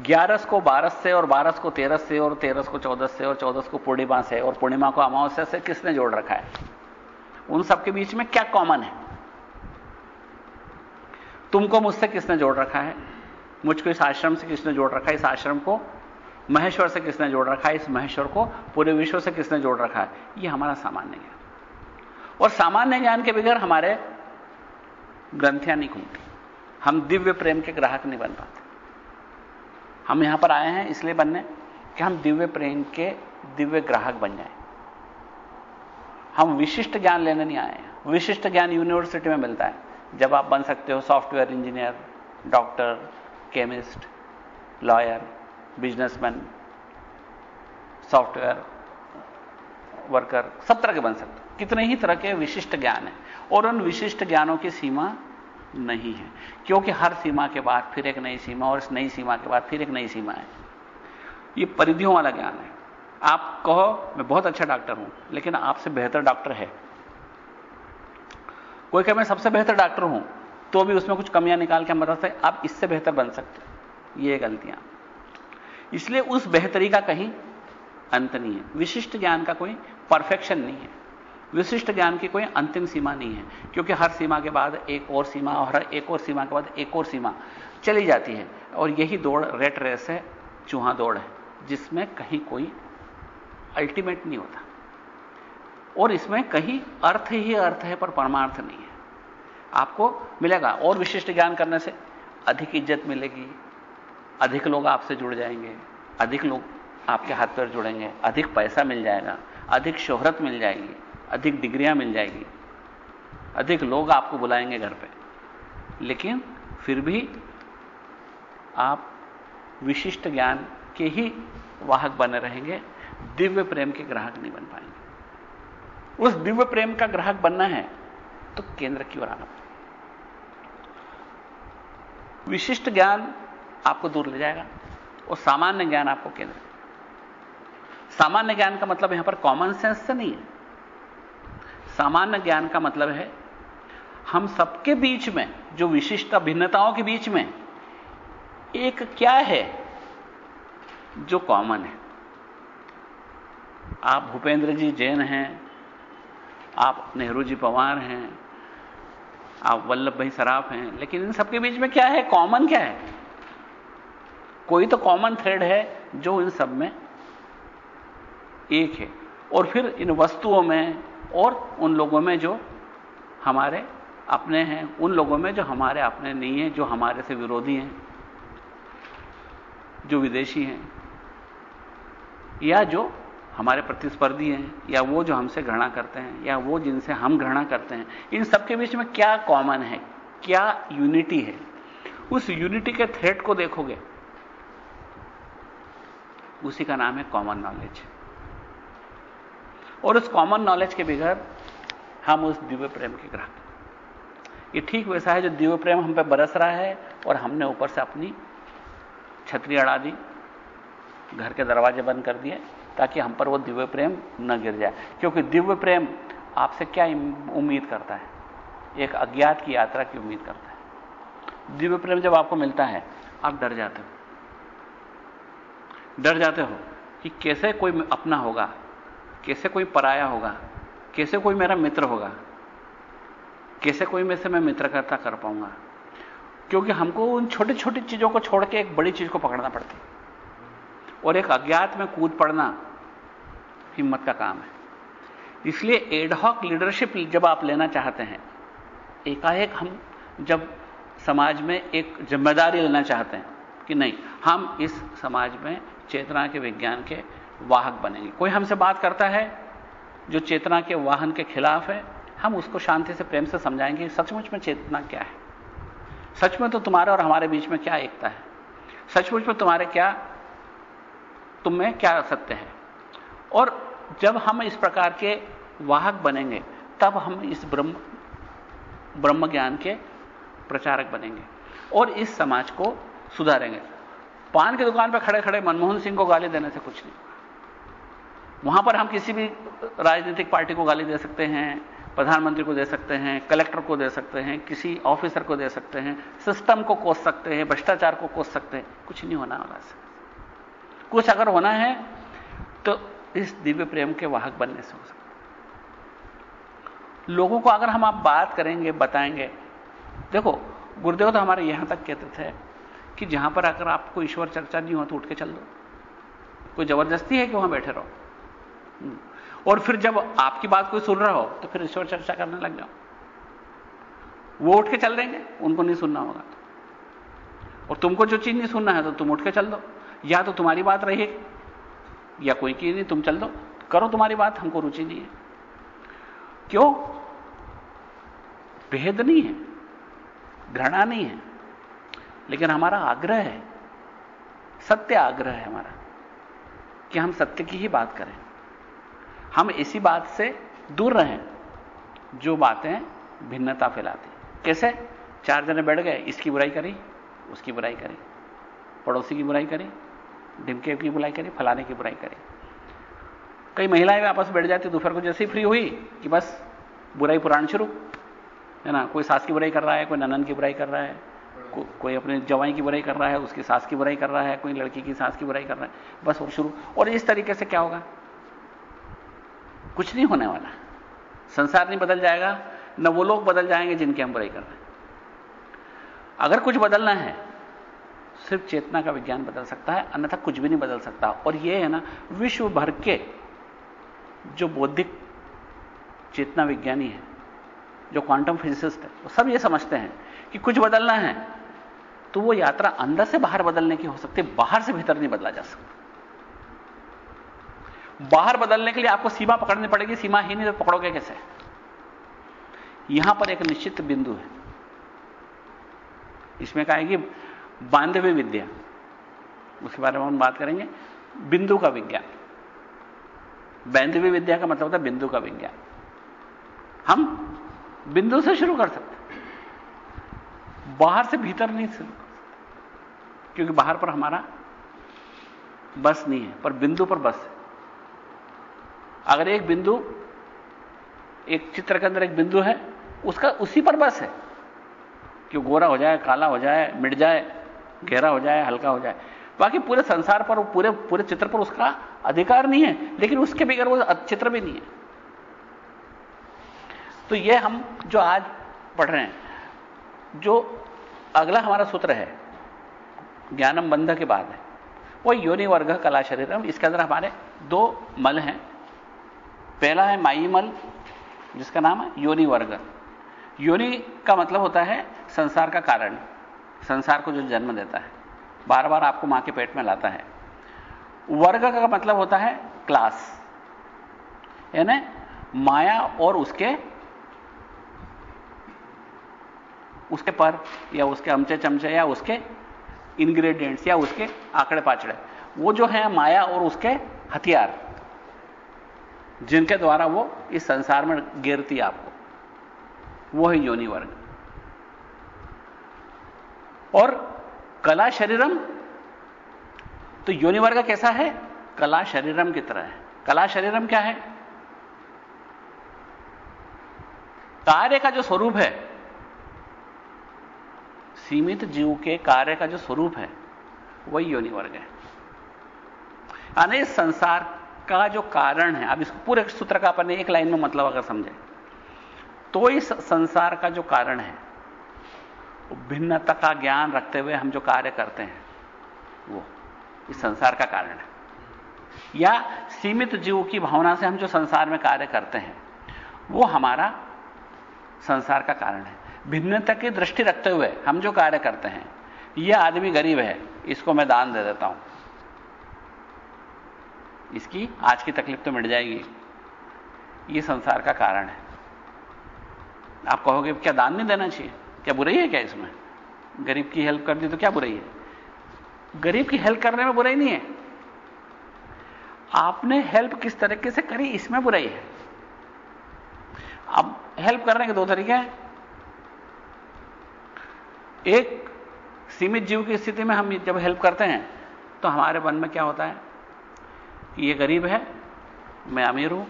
ग्यारस को बारस से और बारस को तेरस से और तेरस को चौदह से और चौदस को पूर्णिमा से और पूर्णिमा को अमावस्या से किसने जोड़ रखा है? उन सबके बीच में क्या कॉमन है? तुमको मुझसे किसने जोड़ रखा है? मुझको इस आश्रम से किसने जोड़ रखा है? इस आश्रम को महेश्वर से किसने जोड़ रखा है? इस महेश्वर को पूरे विश्व से किसने जोड़ रखा है? यह हमारा सामान्य ज्ञान। और सामान्य ज्ञान के बगैर हमारे ग्रंथियाँ नहीं घूमती। हम दिव्य प्रेम के ग्राहक नहीं बन पाते। हम यहाँ पर आए हैं इसलिए बनने कि हम दिव्य प्रेम के दिव्य ग्राहक बन जाए। हम विशिष्ट ज्ञान लेने नहीं आए हैं। विशिष्ट ज्ञान यूनिवर्सिटी में मिलता है। जब आप बन सकते हो software engineer, doctor, chemist, lawyer, businessman, software worker, सब तरह के बन सकते हो। कितने ही तरह के विशिष्ट ज्ञान है। और उन विशिष्ट ज्ञानों की सीमा नहीं है, क्योंकि हर सीमा के बाद फिर एक नई सीमा और इस नई सीमा के बाद फिर एक नई सीमा है। ये परिधियों वाला ज्ञान है। आप कहो, मैं बहुत अच्छा डॉक्टर हूँ, लेकिन आपसे बेहतर डॉक्टर है। कोई कहे, मैं सबसे बेहतर डॉक्टर हूँ तो भी उसमें कुछ कमियाँ निकाल के हम बता सकते आप इससे बेहतर बन सकते ये गलतियाँ। इसलिए उस बेहतरी का कहीं अंत नहीं है। विशिष्ट ज्ञान का कोई परफेक्शन नहीं है। विशिष्ट ज्ञान की कोई अंतिम सीमा नहीं है, क्योंकि हर सीमा के बाद एक और सीमा और हर एक और सीमा के बाद एक और सीमा चली जाती है। और यही दौड़, रेट रेस है, चूहा दौड़ है, जिसमें कहीं कोई अल्टीमेट नहीं होता। और इसमें कहीं अर्थ ही अर्थ है, पर परमार्थ नहीं है। आपको मिलेगा और विशिष्ट ज्ञान करने से। अधिक इज़्ज़त मिलेगी, अधिक लोग आपसे जुड़ जाएँगे, अधिक लोग आपके हाथ पैर जुड़ेंगे, अधिक पैसा मिल जाएगा, अधिक शोहरत मिल जाएगी, अधिक डिग्रियाँ मिल जाएगी, अधिक लोग आपको बुलाएँगे घर पे। लेकिन फिर भी आप विशिष्ट ज्ञान के ही वाहक बने रहेंगे, दिव्य प्रेम के ग्राहक नहीं बन पाएँगे। उस दिव्य प्रेम का ग्राहक बनना है तो केंद्र की ओर आना विशिष्ट ज्ञान आपको दूर ले जाएगा, और सामान्य ज्ञान आपको केंद्र। सामान्य ज्ञान का मतलब यहाँ पर कॉमन सेंस से नहीं है। सामान्य ज्ञान का मतलब है, हम सबके बीच में, जो विशिष्ट भिन्नताओं के बीच में, एक क्या है, जो कॉमन है। आप भूपेंद्र जी जैन हैं आप नेहरू जी पवार हैं, आप वल्लभ भाई सराफ हैं, लेकिन इन सबके बीच में क्या है? कॉमन क्या है? कोई तो कॉमन थ्रेड है जो इन सब में एक है। और फिर इन वस्तुओं में और उन लोगों में जो हमारे अपने हैं, उन लोगों में जो हमारे अपने नहीं हैं, जो हमारे से विरोधी हैं, जो विदेशी हैं, या जो हमारे प्रतिस्पर्धी हैं, या वो जो हमसे घृणा करते हैं, या वो जिनसे हम घृणा करते हैं, इन सबके बीच में क्या कॉमन है, क्या यूनिटी है? उस यूनिटी के थ्रेट को देखोगे। उसी का नाम है कॉमन नॉलेज और उस कॉमन नॉलेज के बगैर हम उस दिव्य प्रेम के ग्राहक ये ठीक वैसा है जो दिव्य प्रेम हम पे बरस रहा है और हमने ऊपर से अपनी छतरी अड़ा दी, घर के दरवाजे बंद कर दिए ताकि हम पर वो दिव्य प्रेम न गिर जाए। क्योंकि दिव्य प्रेम आपसे क्या उम्मीद करता है? एक अज्ञात की यात्रा की उम्मीद करता है। दिव्य प्रेम जब आपको मिलता है, आप डर जाते हो। डर जाते हो कि कैसे कोई अपना होगा, कैसे कोई पराया होगा, कैसे कोई मेरा मित्र होगा, कैसे कोई में से मैं मित्रकर्ता कर पाऊँगा। क्योंकि हमको उन छोटी छोटी चीज़ों को छोड़ के एक बड़ी चीज़ को पकड़ना पड़ती और एक अज्ञात में कूद पड़ना हिम्मत का काम है। इसलिए एडहॉक लीडरशिप जब आप लेना चाहते हैं, एकाएक हम जब समाज में एक ज़िम्मेदारी लेना चाहते हैं कि नहीं, हम इस समाज में चेतना के विज्ञान के वाहक बनेंगे। कोई हमसे बात करता है जो चेतना के वाहन के खिलाफ है, हम उसको शांति से प्रेम से समझाएँगे, सचमुच में चेतना क्या है? सच में तो तुम्हारे और हमारे बीच में क्या एकता है? सचमुच में तुम्हारे क्या तुम में क्या सत्य है? और जब हम इस प्रकार के वाहक बनेंगे, तब हम इस ब्रह्म ब्रह्म ज्ञान के प्रचारक बनेंगे और इस समाज को सुधारेंगे। पान की दुकान पर खड़े खड़े मनमोहन सिंह को गाली देने से कुछ नहीं वहाँ पर हम किसी भी राजनीतिक पार्टी को गाली दे सकते हैं, प्रधानमंत्री को दे सकते हैं, कलेक्टर को दे सकते हैं, किसी ऑफिसर को दे सकते हैं, सिस्टम को कोस सकते हैं, भ्रष्टाचार को कोस सकते हैं, कुछ नहीं होना वाला से कुछ अगर होना है तो इस दिव्य प्रेम के वाहक बनने से हो सकता लोगों को अगर हम आप बात करेंगे, बताएँगे, देखो, गुरुदेव तो हमारे यहाँ तक कहते थे कि जहाँ पर अगर आपको ईश्वर चर्चा नहीं हो तो उठ के चल दो। कोई ज़बरदस्ती है कि वहाँ बैठे रहो? हम्म। और फिर जब आपकी बात कोई सुन रहा हो तो फिर ईश्वर चर्चा करने लग जाओ। वो उठ के चल देंगे, उनको नहीं सुनना होगा। और तुमको जो चीज़ नहीं सुनना है तो तुम उठ के चल दो। या तो तुम्हारी बात रहेगी या कोई की नहीं, तुम चल दो। करो तुम्हारी बात, हमको रुचि नहीं है। क्यों? भेद नहीं है, घृणा नहीं है, लेकिन हमारा आग्रह है, सत्य आग्रह है हमारा, कि हम सत्य की ही बात करें। हम इसी बात से दूर रहें, जो बातें भिन्नता फैलाती कैसे? चार जने बैठ गए, इसकी बुराई करी, उसकी बुराई करी, पड़ोसी की बुराई करी ढिमके की बुराई करें फलाने की बुराई करें। कई महिलाएँ आपस बैठ जाती दोपहर को जैसे ही फ्री हुई कि बस बुराई पुराण शुरू है ना? कोई सास की बुराई कर रहा है कोई ननन की बुराई कर रहा है को, कोई अपने जवाई की बुराई कर रहा है उसकी सास की बुराई कर रहा है कोई लड़की की सास की बुराई कर रहा है बस वो शुरू। और इस तरीके से क्या होगा? कुछ नहीं होने वाला। संसार नहीं बदल जाएगा न वो लोग बदल जाएँगे जिनकी हम बुराई कर रहे हैं। अगर कुछ बदलना है सिर्फ़ चेतना का विज्ञान बदल सकता है, अन्यथा कुछ भी नहीं बदल सकता। और यह है ना, विश्व भर के जो बौद्धिक चेतना विज्ञानी है, जो क्वांटम फिजिसिस्ट है, वो सब ये समझते हैं कि कुछ बदलना है तो वो यात्रा अंदर से बाहर बदलने की हो सकती है, बाहर से भीतर नहीं बदला जा सकता। बाहर बदलने के लिए आपको सीमा पकड़नी पड़ेगी, सीमा ही नहीं तो पकड़ोगे कैसे? यहाँ पर एक निश्चित बिंदु है। इसमें कहेगी बांधव्य विद्या। उसके बारे में हम बात करेंगे। बिंदु का विज्ञान। बैंधवी विद्या का मतलब होता है बिंदु का विज्ञान। हम बिंदु से शुरू कर सकते बाहर से भीतर नहीं शुरू क्योंकि बाहर पर हमारा बस नहीं है, पर बिंदु पर बस है। अगर एक बिंदु, एक चित्र के अंदर एक बिंदु है, उसका उसी पर बस है। कि गोरा हो जाए, काला हो जाए, मिट जाए गहरा हो जाए, हल्का हो जाए। बाकी पूरे संसार पर, पूरे पूरे चित्र पर उसका अधिकार नहीं है, लेकिन उसके बगैर वो चित्र भी नहीं है। तो ये हम जो आज पढ़ रहे हैं, जो अगला हमारा सूत्र है, ज्ञानम बंध के बाद है, वो योनि वर्ग कला शरीरम, इसके अंदर हमारे दो मल हैं। पहला है माई मल, जिसका नाम है योनि वर्ग। योनि का मतलब होता है संसार का कारण। संसार को जो जन्म देता है बार बार आपको माँ के पेट में लाता है। वर्ग का मतलब होता है क्लास यानी माया और उसके उसके पर, या उसके अमचे चमचे, या उसके इंग्रेडिएंट्स या उसके आंकड़े पाचड़े। वो जो है माया और उसके हथियार, जिनके द्वारा वो इस संसार में गिरती आपको। वो है योनि वर्ग। और कला शरीरम तो योनि वर्ग कैसा है? कला शरीरम की तरह है। कला शरीरम क्या है? कार्य का जो स्वरूप है, सीमित जीव के कार्य का जो स्वरूप है, वही योनि वर्ग है। यानी संसार का जो कारण है, अब इसको पूरे सूत्र का अपन एक लाइन में मतलब अगर समझे तो इस संसार का जो कारण है भिन्नता का ज्ञान रखते हुए हम जो कार्य करते हैं, वो, इस संसार का कारण है। या सीमित जीव की भावना से हम जो संसार में कार्य करते हैं, वो हमारा संसार का कारण है। भिन्नता की दृष्टि रखते हुए हम जो कार्य करते हैं यह आदमी गरीब है, इसको मैं दान दे देता हूँ। इसकी आज की तकलीफ़ तो मिट जाएगी। यह संसार का कारण है। आप कहोगे, क्या दान नहीं देना चाहिए? क्या बुराई है क्या इसमें? गरीब की हेल्प कर दी तो क्या बुराई है? गरीब की हेल्प करने में बुराई नहीं है। आपने हेल्प किस तरीके से करी, इसमें बुराई है। अब हेल्प करने के दो तरीके हैं। एक, सीमित जीव की स्थिति में हम जब हेल्प करते हैं तो हमारे मन में क्या होता है? कि ये गरीब है, मैं अमीर हूँ,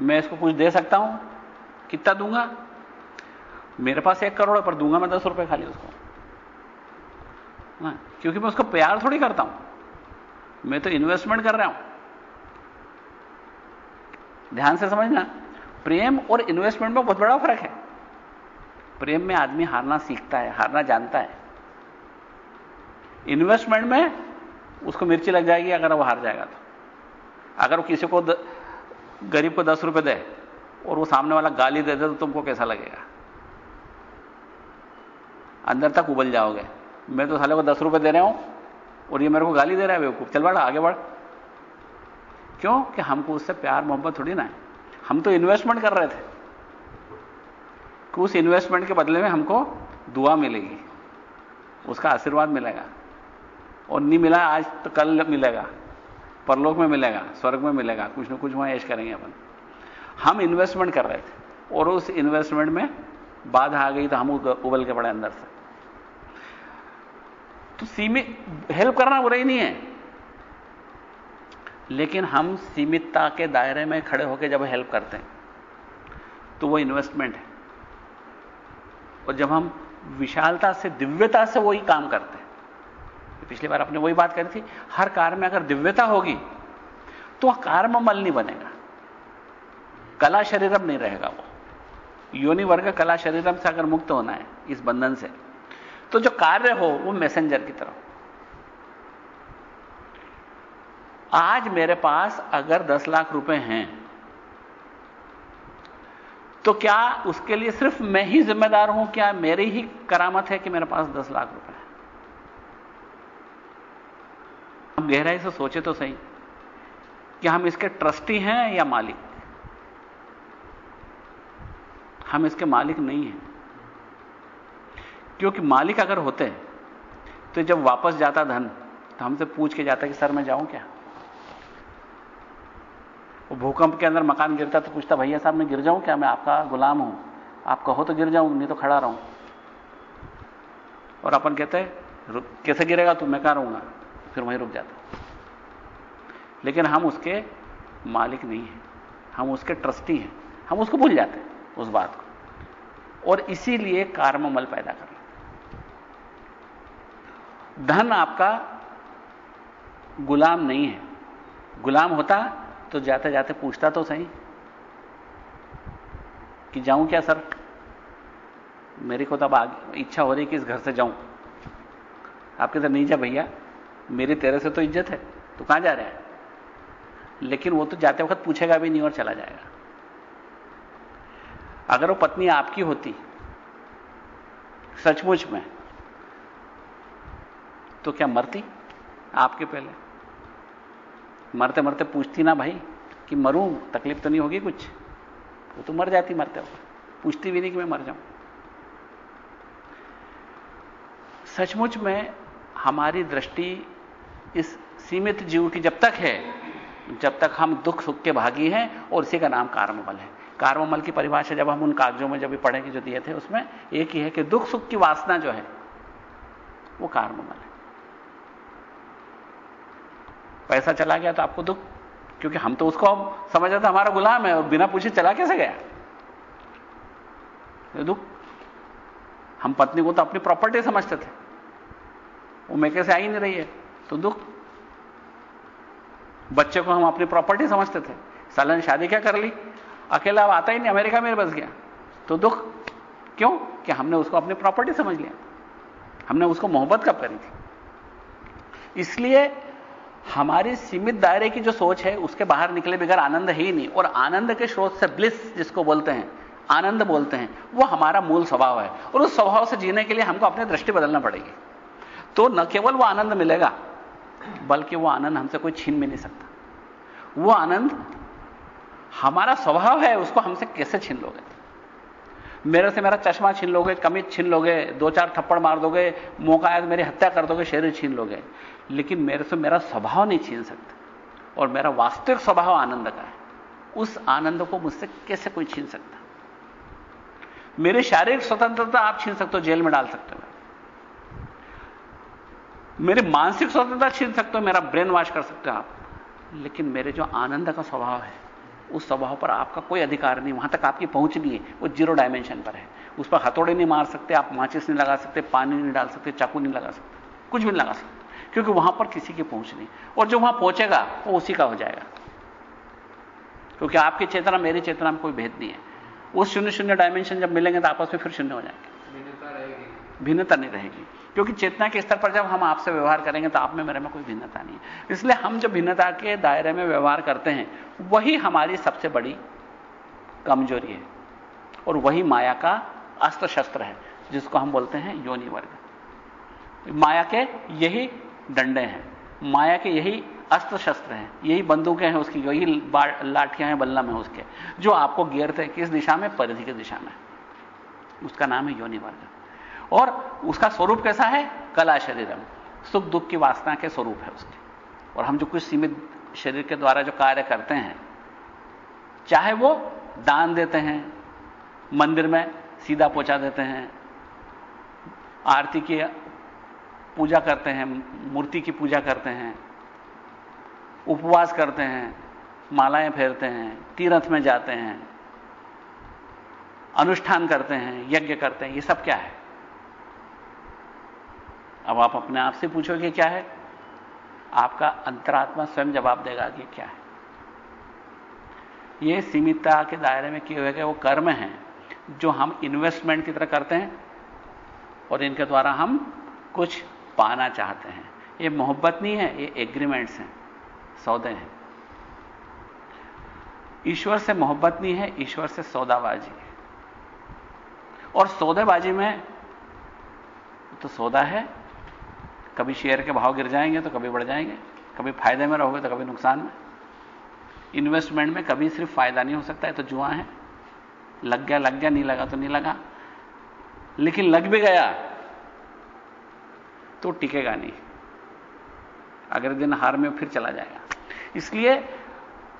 मैं इसको कुछ दे सकता हूँ, कितना दूँगा? मेरे पास एक करोड़ पर दूँगा मैं दस रुपए खाली उसको। ना क्योंकि मैं उसको प्यार थोड़ी करता हूँ। मैं तो इन्वेस्टमेंट कर रहा हूँ। ध्यान से समझना प्रेम और इन्वेस्टमेंट में बहुत बड़ा फ़र्क है। प्रेम में आदमी हारना सीखता है हारना जानता है। इन्वेस्टमेंट में उसको मिर्ची लग जाएगी अगर वो हार जाएगा तो। अगर वो किसी को द, गरीब को दस रुपए दे और वो सामने वाला गाली दे दे तो तुमको कैसा लगेगा? अंदर तक उबल जाओगे। मैं तो साले को दस रुपए दे रहा हूँ, और ये मेरे को गाली दे रहा है बेवकूफ़। चल बढ़ा आगे बढ़। क्यों? कि हमको उससे प्यार, मोहब्बत थोड़ी ना है। हम तो इन्वेस्टमेंट कर रहे थे। कि उस इन्वेस्टमेंट के बदले में हमको दुआ मिलेगी। उसका आशीर्वाद मिलेगा। और नहीं मिला, आज तो कल मिलेगा। परलोक में मिलेगा, स्वर्ग में मिलेगा। कुछ ना कुछ वहाँ ऐश करेंगे अपन। हम इन्वेस्टमेंट कर रहे थे। और उस इन्वेस्टमेंट में बाधा आ गई तो हम उबल के पड़े अंदर से। तो सीमित हेल्प करना बुरा ही नहीं है। लेकिन हम सीमितता के दायरे में खड़े होकर जब हेल्प करते हैं तो वो इन्वेस्टमेंट है। और जब हम विशालता से, दिव्यता से वही काम करते हैं, पिछली बार आपने वही बात करी थी, हर कार्य में अगर दिव्यता होगी तो कार्य में मल नहीं बनेगा। कला शरीरम नहीं रहेगा वो। योनि वर्ग कला शरीरम से अगर मुक्त होना है, इस बंधन से तो जो कार्य हो, वो मैसेंजर की तरह। आज मेरे पास अगर 10 लाख रुपए हैं तो क्या उसके लिए सिर्फ़ मैं ही जिम्मेदार हूँ? क्या मेरी ही करामत है कि मेरे पास 10 लाख रुपए हैं? हम गहराई से सोचे तो सही कि हम इसके ट्रस्टी हैं या मालिक। हम इसके मालिक नहीं हैं। क्योंकि मालिक अगर होते तो जब वापस जाता धन तो हमसे पूछ के जाता कि, सर, मैं जाऊँ क्या? वो भूकंप के अंदर मकान गिरता तो पूछता, भैया साहब, मैं गिर जाऊँ क्या? मैं आपका गुलाम हूँ। आप कहो तो गिर जाऊँ, नहीं तो खड़ा रहूँ। और अपन कहते कैसे गिरेगा तू? मैं कहा रहूँगा? फिर वहीं रुक जाता लेकिन हम उसके मालिक नहीं हैं। हम उसके ट्रस्टी हैं। हम उसको भूल जाते हैं, उस बात को। और इसीलिए कार्ममल पैदा कर धन आपका गुलाम नहीं है। गुलाम होता तो जाते जाते पूछता तो सही कि जाऊँ क्या सर? मेरे को तब आगे इच्छा हो रही कि इस घर से जाऊँ। आपके तो नहीं जा भैया। मेरी तेरे से तो इज़्ज़त है। तो कहाँ जा रहे हैं? लेकिन वो तो जाते वक्त पूछेगा भी नहीं और चला जाएगा। अगर वो पत्नी आपकी होती, सचमुच में तो क्या मरती? आपके पहले। मरते मरते पूछती ना भाई कि मरूं, तकलीफ़ तो नहीं होगी कुछ? वो तो मर जाती मरते वक्त। पूछती भी नहीं कि मैं मर जाऊँ। सचमुच में हमारी दृष्टि इस सीमित जीव की जब तक है, जब तक हम दुख सुख के भागी हैं और इसी का नाम कार्मबल है। कार्मबल की परिभाषा जब हम उन कागजों में जब भी पढ़ेंगे, जो दिए थे, उसमें एक ही है कि दुख सुख की वासना जो है, वो कार्मबल है। पैसा चला गया तो आपको दुख? क्योंकि हम तो उसको समझ रहे थे हमारा गुलाम है और बिना पूछे चला कैसे गया? दुख। हम पत्नी को तो अपनी प्रॉपर्टी समझते थे। वो मेके से आ ही नहीं रही है तो दुख। बच्चे को हम अपनी प्रॉपर्टी समझते थे। सालन शादी क्या कर ली? अकेला अब आता ही नहीं, अमेरिका में बस गया। तो दुख। क्यों? कि हमने उसको अपनी प्रॉपर्टी समझ लिया। हमने उसको मोहब्बत कब करी थी? इसलिए हमारी सीमित दायरे की जो सोच है, उसके बाहर निकले बगैर आनंद है ही नहीं। और आनंद के स्रोत से ब्लिस जिसको बोलते हैं, आनंद बोलते हैं, वो हमारा मूल स्वभाव है। और उस स्वभाव से जीने के लिए हमको अपनी दृष्टि बदलना पड़ेगी। तो न केवल वो आनंद मिलेगा, बल्कि वो आनंद हमसे कोई छीन भी नहीं सकता। वो आनंद हमारा स्वभाव है, उसको हमसे कैसे छीन लोगे? मेरे से मेरा चश्मा छीन लोगे, कमीज छीन लोगे दो चार थप्पड़ मार दोगे, मौका आया तो मेरी हत्या कर दोगे, शरीर छीन लोगे। लेकिन मेरे से मेरा स्वभाव नहीं छीन सकता। और मेरा वास्तविक स्वभाव आनंद का है। उस आनंद को मुझसे कैसे कोई छीन सकता? मेरी शारीरिक स्वतंत्रता आप छीन सकते हो, जेल में डाल सकते हो। मेरी मानसिक स्वतंत्रता छीन सकते हो, मेरा ब्रेन वॉश कर सकते हो आप। लेकिन मेरे जो आनंद का स्वभाव है उस स्वभाव पर आपका कोई अधिकार नहीं, वहाँ तक आपकी पहुँच नहीं है, वो ज़ीरो डायमेंशन पर है। उस पर हथौड़े नहीं मार सकते, आप माचिस नहीं लगा सकते, पानी नहीं डाल सकते, चाकू नहीं लगा सकते, कुछ भी नहीं लगा सकते, क्योंकि वहाँ पर किसी की पहुँच नहीं। और जो वहाँ पहुंचेगा, वो उसी का हो जाएगा। क्योंकि आपकी चेतना, मेरी चेतना में कोई भेद नहीं है। उस शून्य शून्य डायमेंशन जब मिलेंगे तो आपस में फिर शून्य हो जाएँगे। भिन्नता नहीं रहेगी। क्योंकि चेतना के स्तर पर जब हम आपसे व्यवहार करेंगे तो आप में मेरे में कोई भिन्नता नहीं है। इसलिए हम जो भिन्नता के दायरे में व्यवहार करते हैं, वही हमारी सबसे बड़ी कमज़ोरी है और वही माया का अस्त्र शस्त्र है, जिसको हम बोलते हैं योनि वर्ग। माया के यही डंडे हैं, माया के यही अस्त्र शस्त्र हैं, यही बंदूकें हैं उसकी, यही लाठियाँ हैं बल्ला में उसके, जो आपको गिरते हैं, किस दिशा में? परिधि की दिशा में। उसका नाम है योनि वर्ग। और उसका स्वरूप कैसा है? कला शरीरम। सुख दुख की वासना के स्वरूप है उसके। और हम जो कुछ सीमित शरीर के द्वारा जो कार्य करते हैं, चाहे वो दान देते हैं, मंदिर में सीधा पहुँचा देते हैं, आरती की पूजा करते हैं, मूर्ति की पूजा करते हैं, उपवास करते हैं, मालाएँ फेरते हैं, तीर्थ में जाते हैं, अनुष्ठान करते हैं, यज्ञ करते हैं, ये सब क्या है? अब आप अपने आप से पूछोगे क्या है? आपका अंतरात्मा स्वयं जवाब देगा कि क्या है। ये सीमितता के दायरे में किए हुए गए वो कर्म हैं, जो हम इन्वेस्टमेंट की तरह करते हैं और इनके द्वारा हम कुछ पाना चाहते हैं। ये मोहब्बत नहीं है, ये एग्रीमेंट्स हैं, सौदे हैं। ईश्वर से मोहब्बत नहीं है, ईश्वर से सौदाबाजी है। और सौदेबाजी में तो सौदा है कभी शेयर के भाव गिर जाएँगे तो कभी बढ़ जाएँगे, कभी फ़ायदे में रहोगे तो कभी नुकसान में। इन्वेस्टमेंट में कभी सिर्फ़ फ़ायदा नहीं हो सकता है तो जुआ है। लग गया लग गया, नहीं लगा तो नहीं लगा। लेकिन लग भी गया तो टिकेगा नहीं। अगले दिन हार में फिर चला जाएगा। इसलिए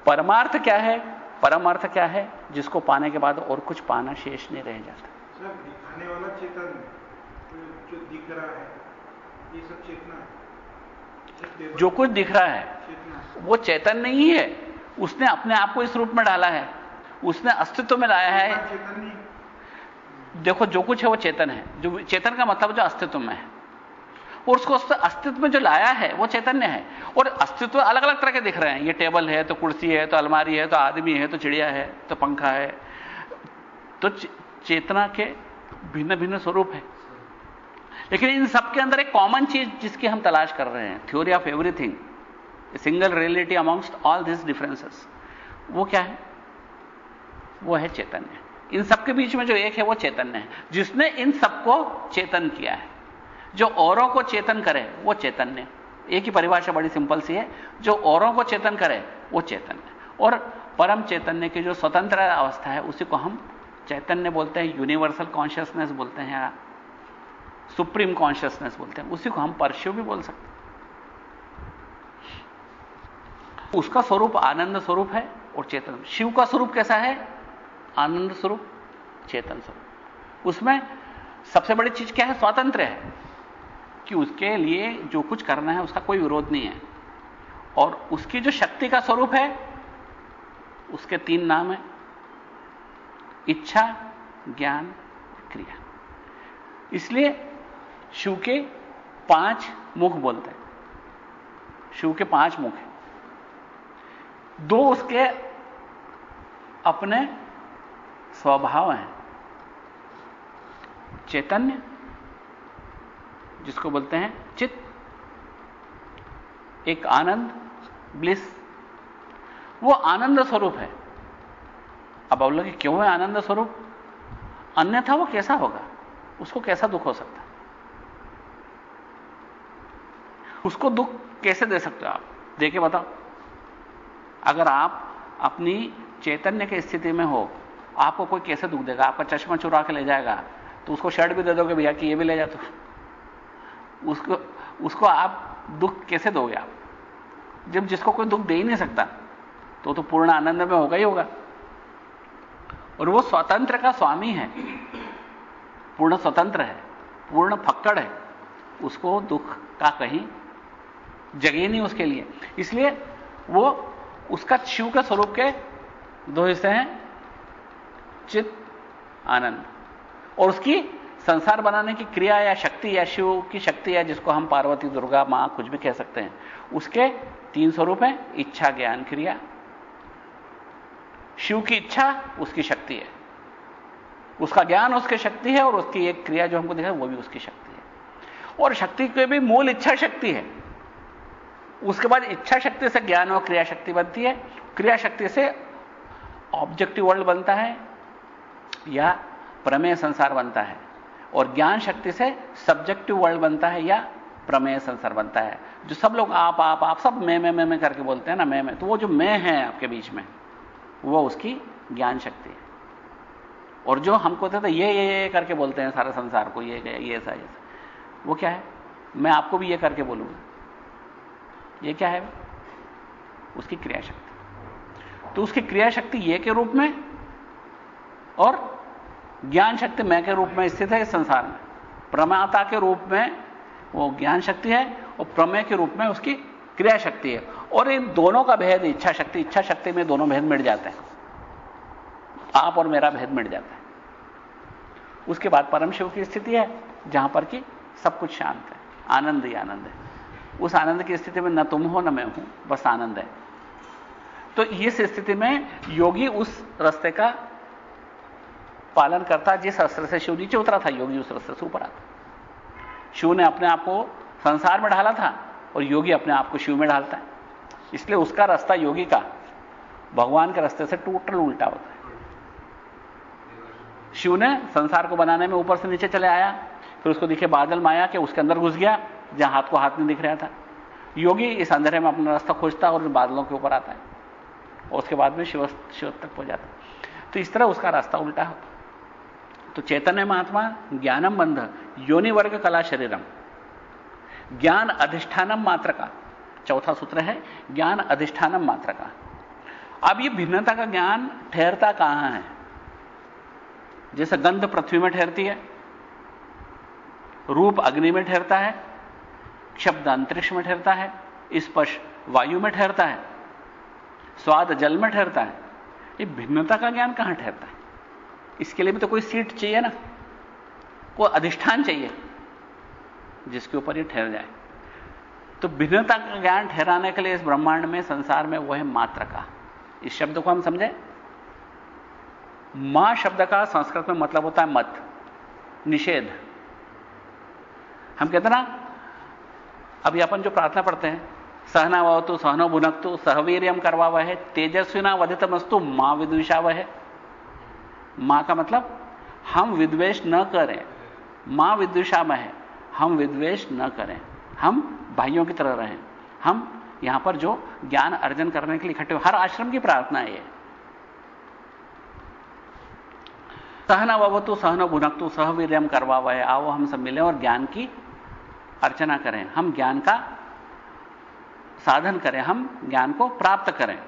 परमार्थ क्या है? परमार्थ क्या है? जिसको पाने के बाद और कुछ पाना शेष नहीं रह जाता। सर, दिखाने वाला चेतन, जो दिख रहा है ये सब चेतना जो कुछ दिख रहा है वो चेतन नहीं है। उसने अपने आप को इस रूप में डाला है। उसने अस्तित्व में लाया है। देखो जो कुछ है वो चेतन है। जो चेतन का मतलब जो अस्तित्व में है। और उसको अस्तित्व में जो लाया है वो चैतन्य है। और अस्तित्व अलग अलग तरह के दिख रहे हैं। ये टेबल है तो कुर्सी है तो अलमारी है तो आदमी है तो चिड़िया है तो पंखा है। तो चेतना के भिन्न भिन्न स्वरूप है। लेकिन इन सबके अंदर एक कॉमन चीज़ जिसकी हम तलाश कर रहे हैं theory of everything single reality amongst all this differences वो क्या है? वो है चैतन्य। इन सबके बीच में जो एक है, वो चैतन्य है। जिसने इन सबको चेतन किया है, जो औरों को चेतन करे, वो चैतन्य। एक ही परिभाषा बड़ी सिंपल सी है, जो औरों को चेतन करे, वो चैतन्य। और परम चैतन्य की जो स्वतंत्र अवस्था है, उसी को हम चैतन्य बोलते हैं यूनिवर्सल कॉन्शियसनेस बोलते हैं सुप्रीम कॉन्शियसनेस बोलते हैं। उसी को हम परशु भी बोल सकते हैं। उसका स्वरूप आनंद स्वरूप है और चेतन। शिव का स्वरूप कैसा है? आनंद स्वरूप, चेतन स्वरूप। उसमें सबसे बड़ी चीज़ क्या है? स्वातंत्र है कि उसके लिए जो कुछ करना है, उसका कोई विरोध नहीं है। और उसकी जो शक्ति का स्वरूप है, उसके तीन नाम है। इच्छा, ज्ञान, क्रिया। इसलिए शिव के पाँच मुख बोलते हैं। शिव के पाँच मुख हैं। दो उसके अपने स्वभाव हैं। चैतन्य, जिसको बोलते हैं चित्त, एक आनंद, ब्लिस। वो आनंद स्वरूप है। अब आप बोलोगे, क्यों है आनंद स्वरूप? अन्यथा वो कैसा होगा? उसको कैसा दुख हो सकता है उसको दुख कैसे दे सकते हो आप? देखे बताओ। अगर आप अपनी चैतन्य की स्थिति में हो, आपको कोई कैसे दुख देगा? आपका चश्मा चुरा के ले जाएगा तो उसको शर्ट भी दे दोगे, भैया कि ये भी ले जा तो। उसको उसको आप दुख कैसे दोगे आप? जब जिसको कोई दुख दे ही नहीं सकता तो तो पूर्ण आनंद में होगा ही होगा। और वो स्वतंत्र का स्वामी है। पूर्ण स्वतंत्र है, पूर्ण फक्कड़ है। उसको दुख का कहीं जगह नहीं उसके लिए। इसलिए वो उसका शिव के स्वरूप के दो हिस्से हैं चित आनंद। और उसकी संसार बनाने की क्रिया या शक्ति या शिव की शक्ति या जिसको हम पार्वती, दुर्गा, माँ कुछ भी कह सकते हैं, उसके तीन स्वरूप हैं, इच्छा, ज्ञान, क्रिया। शिव की इच्छा, उसकी शक्ति है। उसका ज्ञान उसकी शक्ति है और उसकी एक क्रिया जो हमको दिखा, वो भी उसकी शक्ति है। और शक्ति के भी मूल इच्छा शक्ति है। उसके बाद इच्छा शक्ति से ज्ञान और क्रिया शक्ति बनती है। क्रिया शक्ति से ऑब्जेक्टिव वर्ल्ड बनता है या प्रमेय संसार बनता है। और ज्ञान शक्ति से सब्जेक्टिव वर्ल्ड बनता है या प्रमेय संसार बनता है। जो सब लोग आप आप आप सब मैं मैं मैं मैं करके बोलते हैं ना, मैं मैं तो वो जो मैं है आपके बीच में, वो उसकी ज्ञान शक्ति है। और जो हमको थे तो ये ये ये करके बोलते हैं सारे संसार को, ये ये ऐसा ये वो क्या है? मैं आपको भी ये करके बोलूँगा। ये क्या है? उसकी क्रिया शक्ति तो उसकी क्रिया शक्ति ये के रूप में और ज्ञान शक्ति मैं के रूप में स्थित है इस संसार में। प्रमाता के रूप में वो ज्ञान शक्ति है और प्रमेय के रूप में उसकी क्रिया शक्ति है। और इन दोनों का भेद इच्छा शक्ति इच्छा शक्ति में दोनों भेद मिट जाते हैं। आप और मेरा भेद मिट जाता है। उसके बाद परम शिव की स्थिति है, जहाँ पर कि सब कुछ शांत है। आनंद ही आनंद है। उस आनंद की स्थिति में न तुम हो, न मैं हूँ। बस आनंद है। तो इस स्थिति में योगी उस रास्ते का पालन करता, जिस अस्त्र से शिव नीचे उतरा था, योगी उस रास्ते से ऊपर आता। शिव ने अपने आप को संसार में ढाला था और योगी अपने आप को शिव में ढालता है। इसलिए उसका रास्ता योगी का, भगवान के रास्ते से टोटल उल्टा होता है। शिव ने संसार को बनाने में ऊपर से नीचे चले आया, फिर उसको दिखे बादल माया के, उसके अंदर घुस गया। जहाँ हाथ को हाथ नहीं दिख रहा था। योगी इस अंधेरे में अपना रास्ता खोजता और बादलों के ऊपर आता है। और उसके बाद में शिव शिव तक पहुँच जाता तो इस तरह उसका रास्ता उल्टा होता तो चैतन्य महात्मा, ज्ञानम बंध, योनि वर्ग कला शरीरम। ज्ञान अधिष्ठानम मात्र का। चौथा सूत्र है, ज्ञान अधिष्ठानम मात्र का। अब ये भिन्नता का ज्ञान ठहरता कहाँ है? जैसे गंध पृथ्वी में ठहरती है, रूप अग्नि में ठहरता है शब्द अंतरिक्ष में ठहरता है, स्पर्श वायु में ठहरता है, स्वाद जल में ठहरता है। ये भिन्नता का ज्ञान कहाँ ठहरता है? इसके लिए भी तो कोई सीट चाहिए ना। कोई अधिष्ठान चाहिए, जिसके ऊपर ये ठहर जाए। तो भिन्नता का ज्ञान ठहराने के लिए इस ब्रह्मांड में, संसार में वह है मात्र का। इस शब्द को हम समझें? माँ शब्द का संस्कृत में मतलब होता है मत, निषेध। हम कहते ना अभी अपन जो प्रार्थना पढ़ते हैं सहना वह तो सहनो भुनक तो सहवीरियम करवा वह तेजस्विना वधितमस्तु, माँ विद्विषा वह माँ का मतलब हम विद्वेश न करें, माँ विद्विषा में है हम विद्वेश न करें। हम भाइयों की तरह रहें। हम यहाँ पर जो ज्ञान अर्जन करने के लिए इकट्ठे हर आश्रम की प्रार्थना है सहना ववतु सहन भुनकतु सहवीर्यम करवा वह आओ हम सब मिले और ज्ञान की अर्चना करें, हम ज्ञान का साधन करें, हम ज्ञान को प्राप्त करें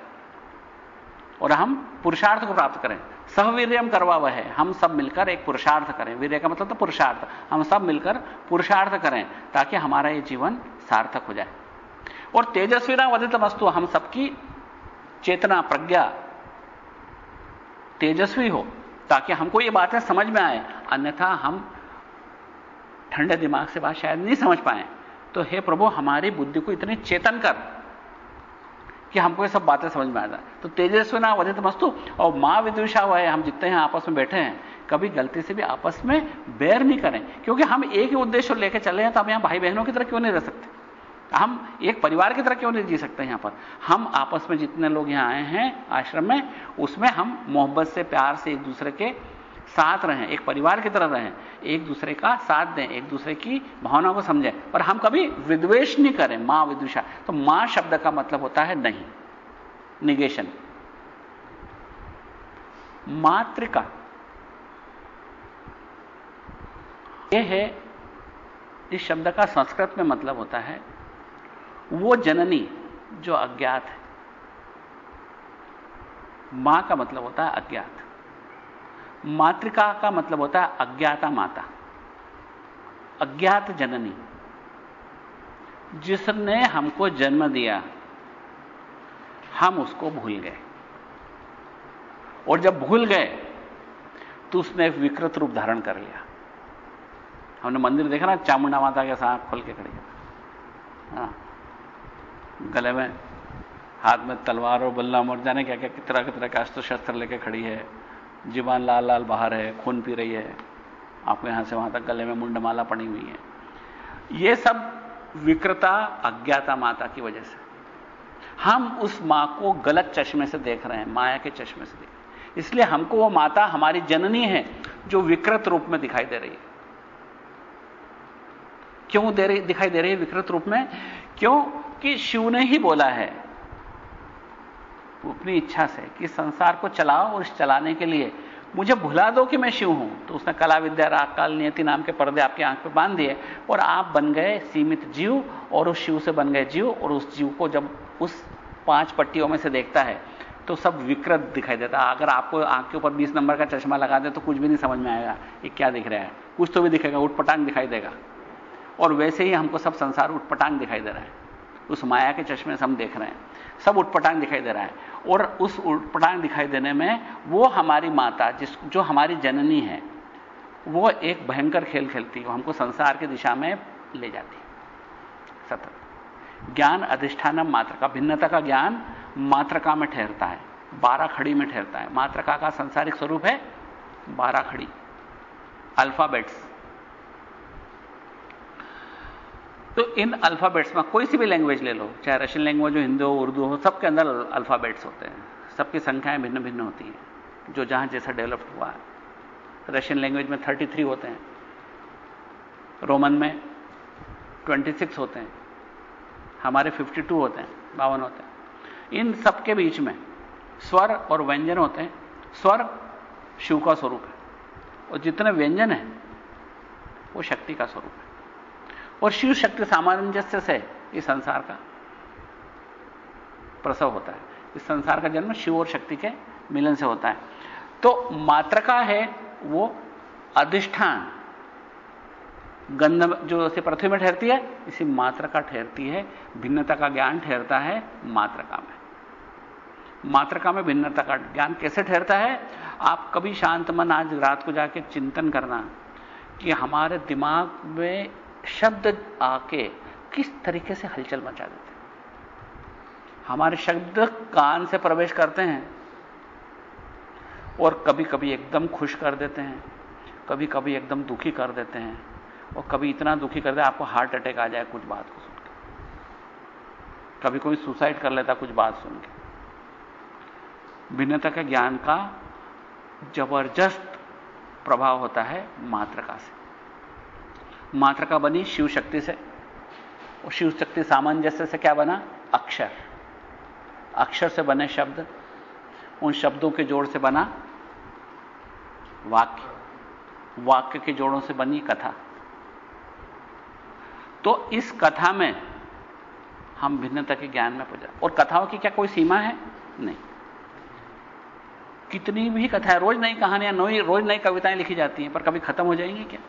और हम पुरुषार्थ को प्राप्त करें। सहवीर्यम करवा वह है, हम सब मिलकर एक पुरुषार्थ करें। वीर्य का मतलब तो पुरुषार्थ, हम सब मिलकर पुरुषार्थ करें ताकि हमारा ये जीवन सार्थक हो जाए। और तेजस्वी ना वधित वस्तु, हम सबकी चेतना, प्रज्ञा तेजस्वी हो ताकि हमको ये बातें समझ में आए। अन्यथा हम ठंडे दिमाग से बात शायद नहीं समझ पाए। तो हे प्रभु, हमारी बुद्धि को इतनी चेतन कर कि हमको ये सब बातें समझ में आ जाए। तो तेजस्वी ना वधित मस्तु और माँ विदुषा हुआ है, हम जितने हैं, आपस में बैठे हैं, कभी गलती से भी आपस में बैर नहीं करें। क्योंकि हम एक ही उद्देश्य लेकर चले हैं तो हम यहाँ भाई बहनों की तरह क्यों नहीं रह सकते? हम एक परिवार की तरह क्यों नहीं जी सकते यहाँ पर? हम आपस में जितने लोग यहाँ आए हैं आश्रम में, उसमें हम मोहब्बत से, प्यार से एक दूसरे के साथ रहें, एक परिवार की तरह रहें, एक दूसरे का साथ दें, एक दूसरे की भावना को समझें। पर हम कभी विद्वेश नहीं करें, माँ विदुषा। तो माँ शब्द का मतलब होता है नहीं। निगेशन। मातृका यह है, इस शब्द का संस्कृत में मतलब होता है, वो जननी जो अज्ञात है। माँ का मतलब होता है अज्ञात। मातृका का मतलब होता है अज्ञाता माता, अज्ञात जननी। जिसने हमको जन्म दिया, हम उसको भूल गए। और जब भूल गए तो उसने विकृत रूप धारण कर लिया। हमने मंदिर देखा ना, चामुंडा माता के साथ खोल के खड़ी। हाँ। गले में, हाथ में तलवार और बल्ला मोर जाने क्या क्या कितना कितना का अस्त्र शस्त्र लेके खड़ी है। जीवान लाल लाल बाहर है, खून पी रही है। आपको यहाँ से वहाँ तक गले में मुंडमाला पड़ी हुई है। ये सब विकृता, अज्ञाता माता की वजह से। हम उस माँ को गलत चश्मे से देख रहे हैं, माया के चश्मे से देख रहे इसलिए हमको वो माता हमारी जननी है, जो विकृत रूप में दिखाई दे रही है। क्यों दे रही, दिखाई दे रही है विकृत रूप में? क्यों? कि शिव ने ही बोला है अपनी इच्छा से कि संसार को चलाओ और इस चलाने के लिए मुझे भुला दो कि मैं शिव हूँ। तो उसने कला, विद्या, राग, काल, नियति नाम के पर्दे आपकी आँख पे बाँध दिए और आप बन गए सीमित जीव और उस शिव से बन गए जीव और उस जीव को जब उस पाँच पट्टियों में से देखता है तो सब विकृत दिखाई देता है। अगर आपको आँख के ऊपर बीस नंबर का चश्मा लगा दे तो कुछ भी नहीं समझ में आएगा ये क्या दिख रहा है। कुछ तो भी दिखेगा, उठपटांग दिखाई देगा। और वैसे ही हमको सब संसार उठपटांग दिखाई दे रहा है। उस माया के चश्मे से हम देख रहे हैं। सब उठपटांग दिखाई दे रहा है। और उस उठपटांग दिखाई देने में वो हमारी माता, जिस, जो हमारी जननी है, वो एक भयंकर खेल खेलती है हमको संसार की दिशा में ले जाती सतत। ज्ञान अधिष्ठानम मात्रका भिन्नता का ज्ञान मात्रका में ठहरता है। बारह खड़ी में ठहरता है। मात्रका का संसारिक स्वरूप है बारह खड़ी। अल्फाबेट्स। तो इन अल्फाबेट्स में कोई सी भी लैंग्वेज ले लो, चाहे रशियन लैंग्वेज हो हिंदी हो उर्दू हो, सबके अंदर अल्फाबेट्स होते हैं। सबकी संख्याएँ भिन्न भिन्न होती हैं, जो जहाँ जैसा डेवलप हुआ है। रशियन लैंग्वेज में 33 होते हैं। रोमन में 26 होते हैं। हमारे 52 होते हैं, बावन होते हैं। इन सबके बीच में स्वर और व्यंजन होते हैं। स्वर शिव का स्वरूप है। और जितने व्यंजन है, वो शक्ति का स्वरूप है। और शिव शक्ति सामंजस्य से इस संसार का प्रसव होता है। इस संसार का जन्म शिव और शक्ति के मिलन से होता है। तो मात्रका है वो अधिष्ठान। गंध जो से पृथ्वी में ठहरती है, इसी मात्रका ठहरती है। भिन्नता का ज्ञान ठहरता है मात्रका में। मात्रका में भिन्नता का ज्ञान कैसे ठहरता है? आप कभी शांत मन आज रात को जाके चिंतन करना कि हमारे दिमाग में शब्द आके किस तरीके से हलचल मचा देते हैं? हमारे शब्द कान से प्रवेश करते हैं और कभी कभी एकदम खुश कर देते हैं कभी कभी एकदम दुखी कर देते हैं और कभी इतना दुखी कर दे आपको हार्ट अटैक आ जाए कुछ बात को सुन के। कभी कोई सुसाइड कर लेता कुछ बात सुन के। भिन्नता के ज्ञान का ज़बरदस्त प्रभाव होता है मात्रका से। मात्रका बनी शिव शक्ति से। और शिव शक्ति सामंजस्य से क्या बना? अक्षर। अक्षर से बने शब्द। उन शब्दों के जोड़ से बना वाक्य। वाक्य के जोड़ों से बनी कथा। तो इस कथा में हम भिन्नता के ज्ञान में पहुँच। और कथाओं की क्या कोई सीमा है? नहीं। कितनी भी कथाएँ, रोज नई कहानियाँ, नई, रोज नई कविताएँ लिखी जाती हैं, पर कभी खत्म हो जाएँगी क्या?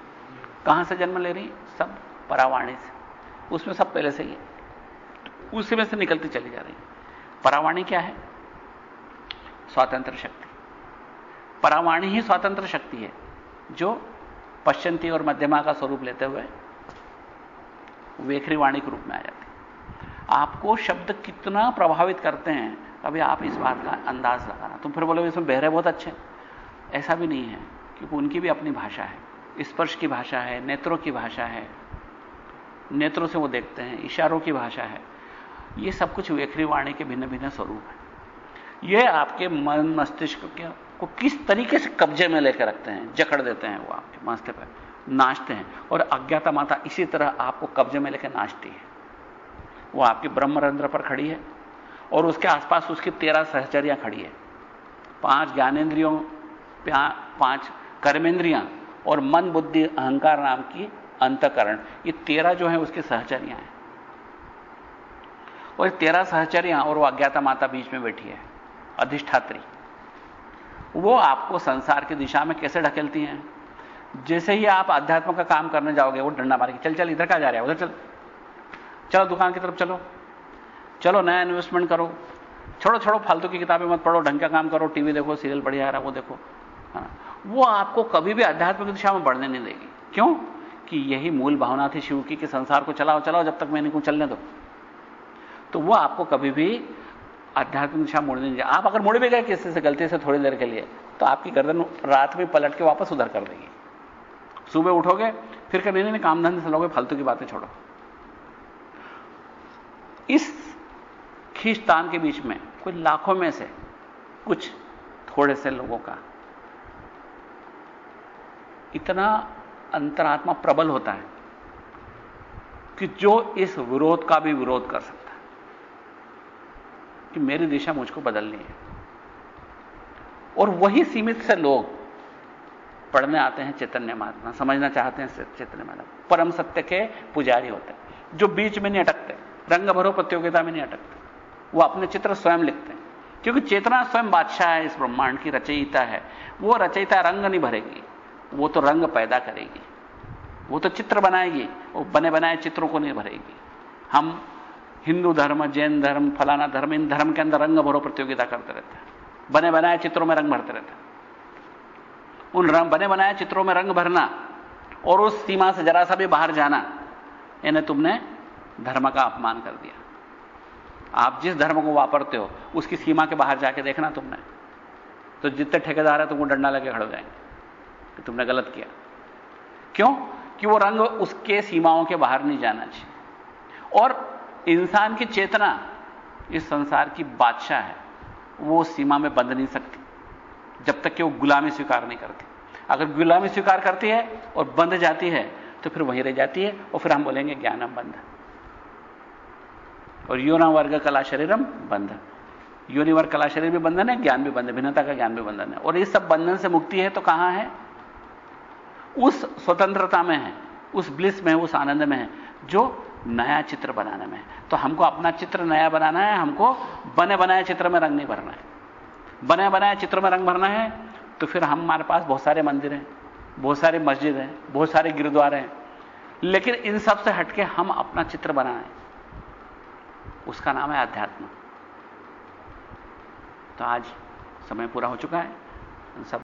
कहाँ से जन्म ले रही सब परावाणी से। उसमें सब पहले से ही उसी में से निकलती चली जा रही परावाणी क्या है? स्वातंत्र शक्ति। परावाणी ही स्वतंत्र शक्ति है, जो पश्चंती और मध्यमा का स्वरूप लेते हुए वेखरी वाणी के रूप में आ जाती आपको शब्द कितना प्रभावित करते हैं अभी आप इस बात का अंदाज लगाना। तुम फिर बोलोगे, इसमें बहरे बहुत अच्छे ऐसा भी नहीं है क्योंकि उनकी भी अपनी भाषा है। स्पर्श की भाषा है, नेत्रों की भाषा है, नेत्रों से वो देखते हैं, इशारों की भाषा है। ये सब कुछ वेखरी वाणी के भिन्न भिन्न स्वरूप है। ये आपके मन, मस्तिष्क के, को किस तरीके से कब्जे में लेकर रखते हैं, जकड़ देते हैं वो आपके मास्ते पर, नाचते हैं। और अज्ञाता माता इसी तरह आपको कब्जे में लेकर नाचती है। वो आपके ब्रह्मरंध्र पर खड़ी है और उसके आसपास उसकी तेरह सहचरियाँ खड़ी है। पाँच ज्ञानेन्द्रियों पाँच कर्मेंद्रियाँ और मन, बुद्धि, अहंकार नाम की अंतकरण। ये तेरह जो है, उसकी सहचरियाँ हैं। और तेरह सहचरियाँ और वो अज्ञाता माता बीच में बैठी है, अधिष्ठात्री। वो आपको संसार की दिशा में कैसे ढकेलती हैं? जैसे ही आप अध्यात्म का काम करने जाओगे, वो डंडा मारेगी चल चल, इधर का जा रहा है? उधर चल। चलो, दुकान की तरफ़ चलो। चलो, नया इन्वेस्टमेंट करो। छोड़ो छोड़ो, फालतू की किताबें मत पढ़ो। ढंग का काम करो। टीवी देखो, सीरियल बढ़िया आ रहा वो देखो। हाँ। वो आपको कभी भी आध्यात्मिक दिशा में बढ़ने नहीं देगी। क्यों? कि यही मूल भावना थी शिव की कि संसार को चलाओ चलाओ, जब तक मैंने नहीं चलने दो। तो वो आपको कभी भी आध्यात्मिक दिशा मुड़ने नहीं आप अगर मुड़ भी गए किसी से, गलती से थोड़ी देर के लिए तो आपकी गर्दन रात में पलट के वापस उधर कर देगी। सुबह उठोगे, फिर कभी नहीं, काम धंधे से लोगे, फालतू की बातें छोड़ो। इस खींचतान के बीच में कोई लाखों में से कुछ थोड़े से लोगों का इतना अंतरात्मा प्रबल होता है कि जो इस विरोध का भी विरोध कर सकता है कि मेरी दिशा मुझको बदलनी है। और वही सीमित से लोग पढ़ने आते हैं चैतन्य महात्मा, समझना चाहते हैं चैतन्य महात्मा। परम सत्य के पुजारी होते हैं, जो बीच में नहीं अटकते, रंग भरो प्रतियोगिता में नहीं अटकते, वो अपने चित्र स्वयं लिखते हैं। क्योंकि चेतना स्वयं बादशाह है, इस ब्रह्मांड की रचयिता है, वो रचयिता रंग नहीं भरेगी। वो तो रंग पैदा करेगी। वो तो चित्र बनाएगी। वो बने बनाए चित्रों को नहीं भरेगी। हम हिंदू धर्म, जैन धर्म, फलाना धर्म, इन धर्म के अंदर रंग भरो प्रतियोगिता करते रहते हैं। बने बनाए चित्रों में रंग भरते रहते हैं। उन रंग बने बनाए चित्रों में रंग भरना और उस सीमा से जरा सा भी बाहर जाना, इन्हें तुमने धर्म का अपमान कर दिया। आप जिस धर्म को वापरते हो, उसकी सीमा के बाहर जाके देखना तुमने। तो जितने ठेकेदार है, तुमको डंडा लगे खड़े जाएँगे। कि तुमने गलत किया। क्यों? कि वो रंग उसके सीमाओं के बाहर नहीं जाना चाहिए। और इंसान की चेतना, इस संसार की बादशाह है, वो सीमा में बंध नहीं सकती, जब तक कि वो गुलामी स्वीकार नहीं करती। अगर गुलामी स्वीकार करती है और बंध जाती है तो फिर वहीं रह जाती है और फिर हम बोलेंगे ज्ञानम बंध। और योना वर्ग कला शरीरम बंध। योनि वर्ग कला शरीर भी बंधन है, ज्ञान भी बंधन भिन्नता का ज्ञान भी बंधन है। और इस सब बंधन से मुक्ति है तो कहाँ है? उस स्वतंत्रता में है, उस ब्लिस में उस आनंद में है, जो नया चित्र बनाने में है। तो हमको अपना चित्र नया बनाना है, हमको बने बनाए चित्र में रंग नहीं भरना है। बने बनाए चित्र में रंग भरना है तो फिर हमारे पास बहुत सारे मंदिर हैं, बहुत सारे मस्जिद हैं, बहुत सारे गुरुद्वारे हैं। लेकिन इन सबसे हटके हम अपना चित्र बनाएँ। उसका नाम है अध्यात्म। तो आज समय पूरा हो चुका है। इन सब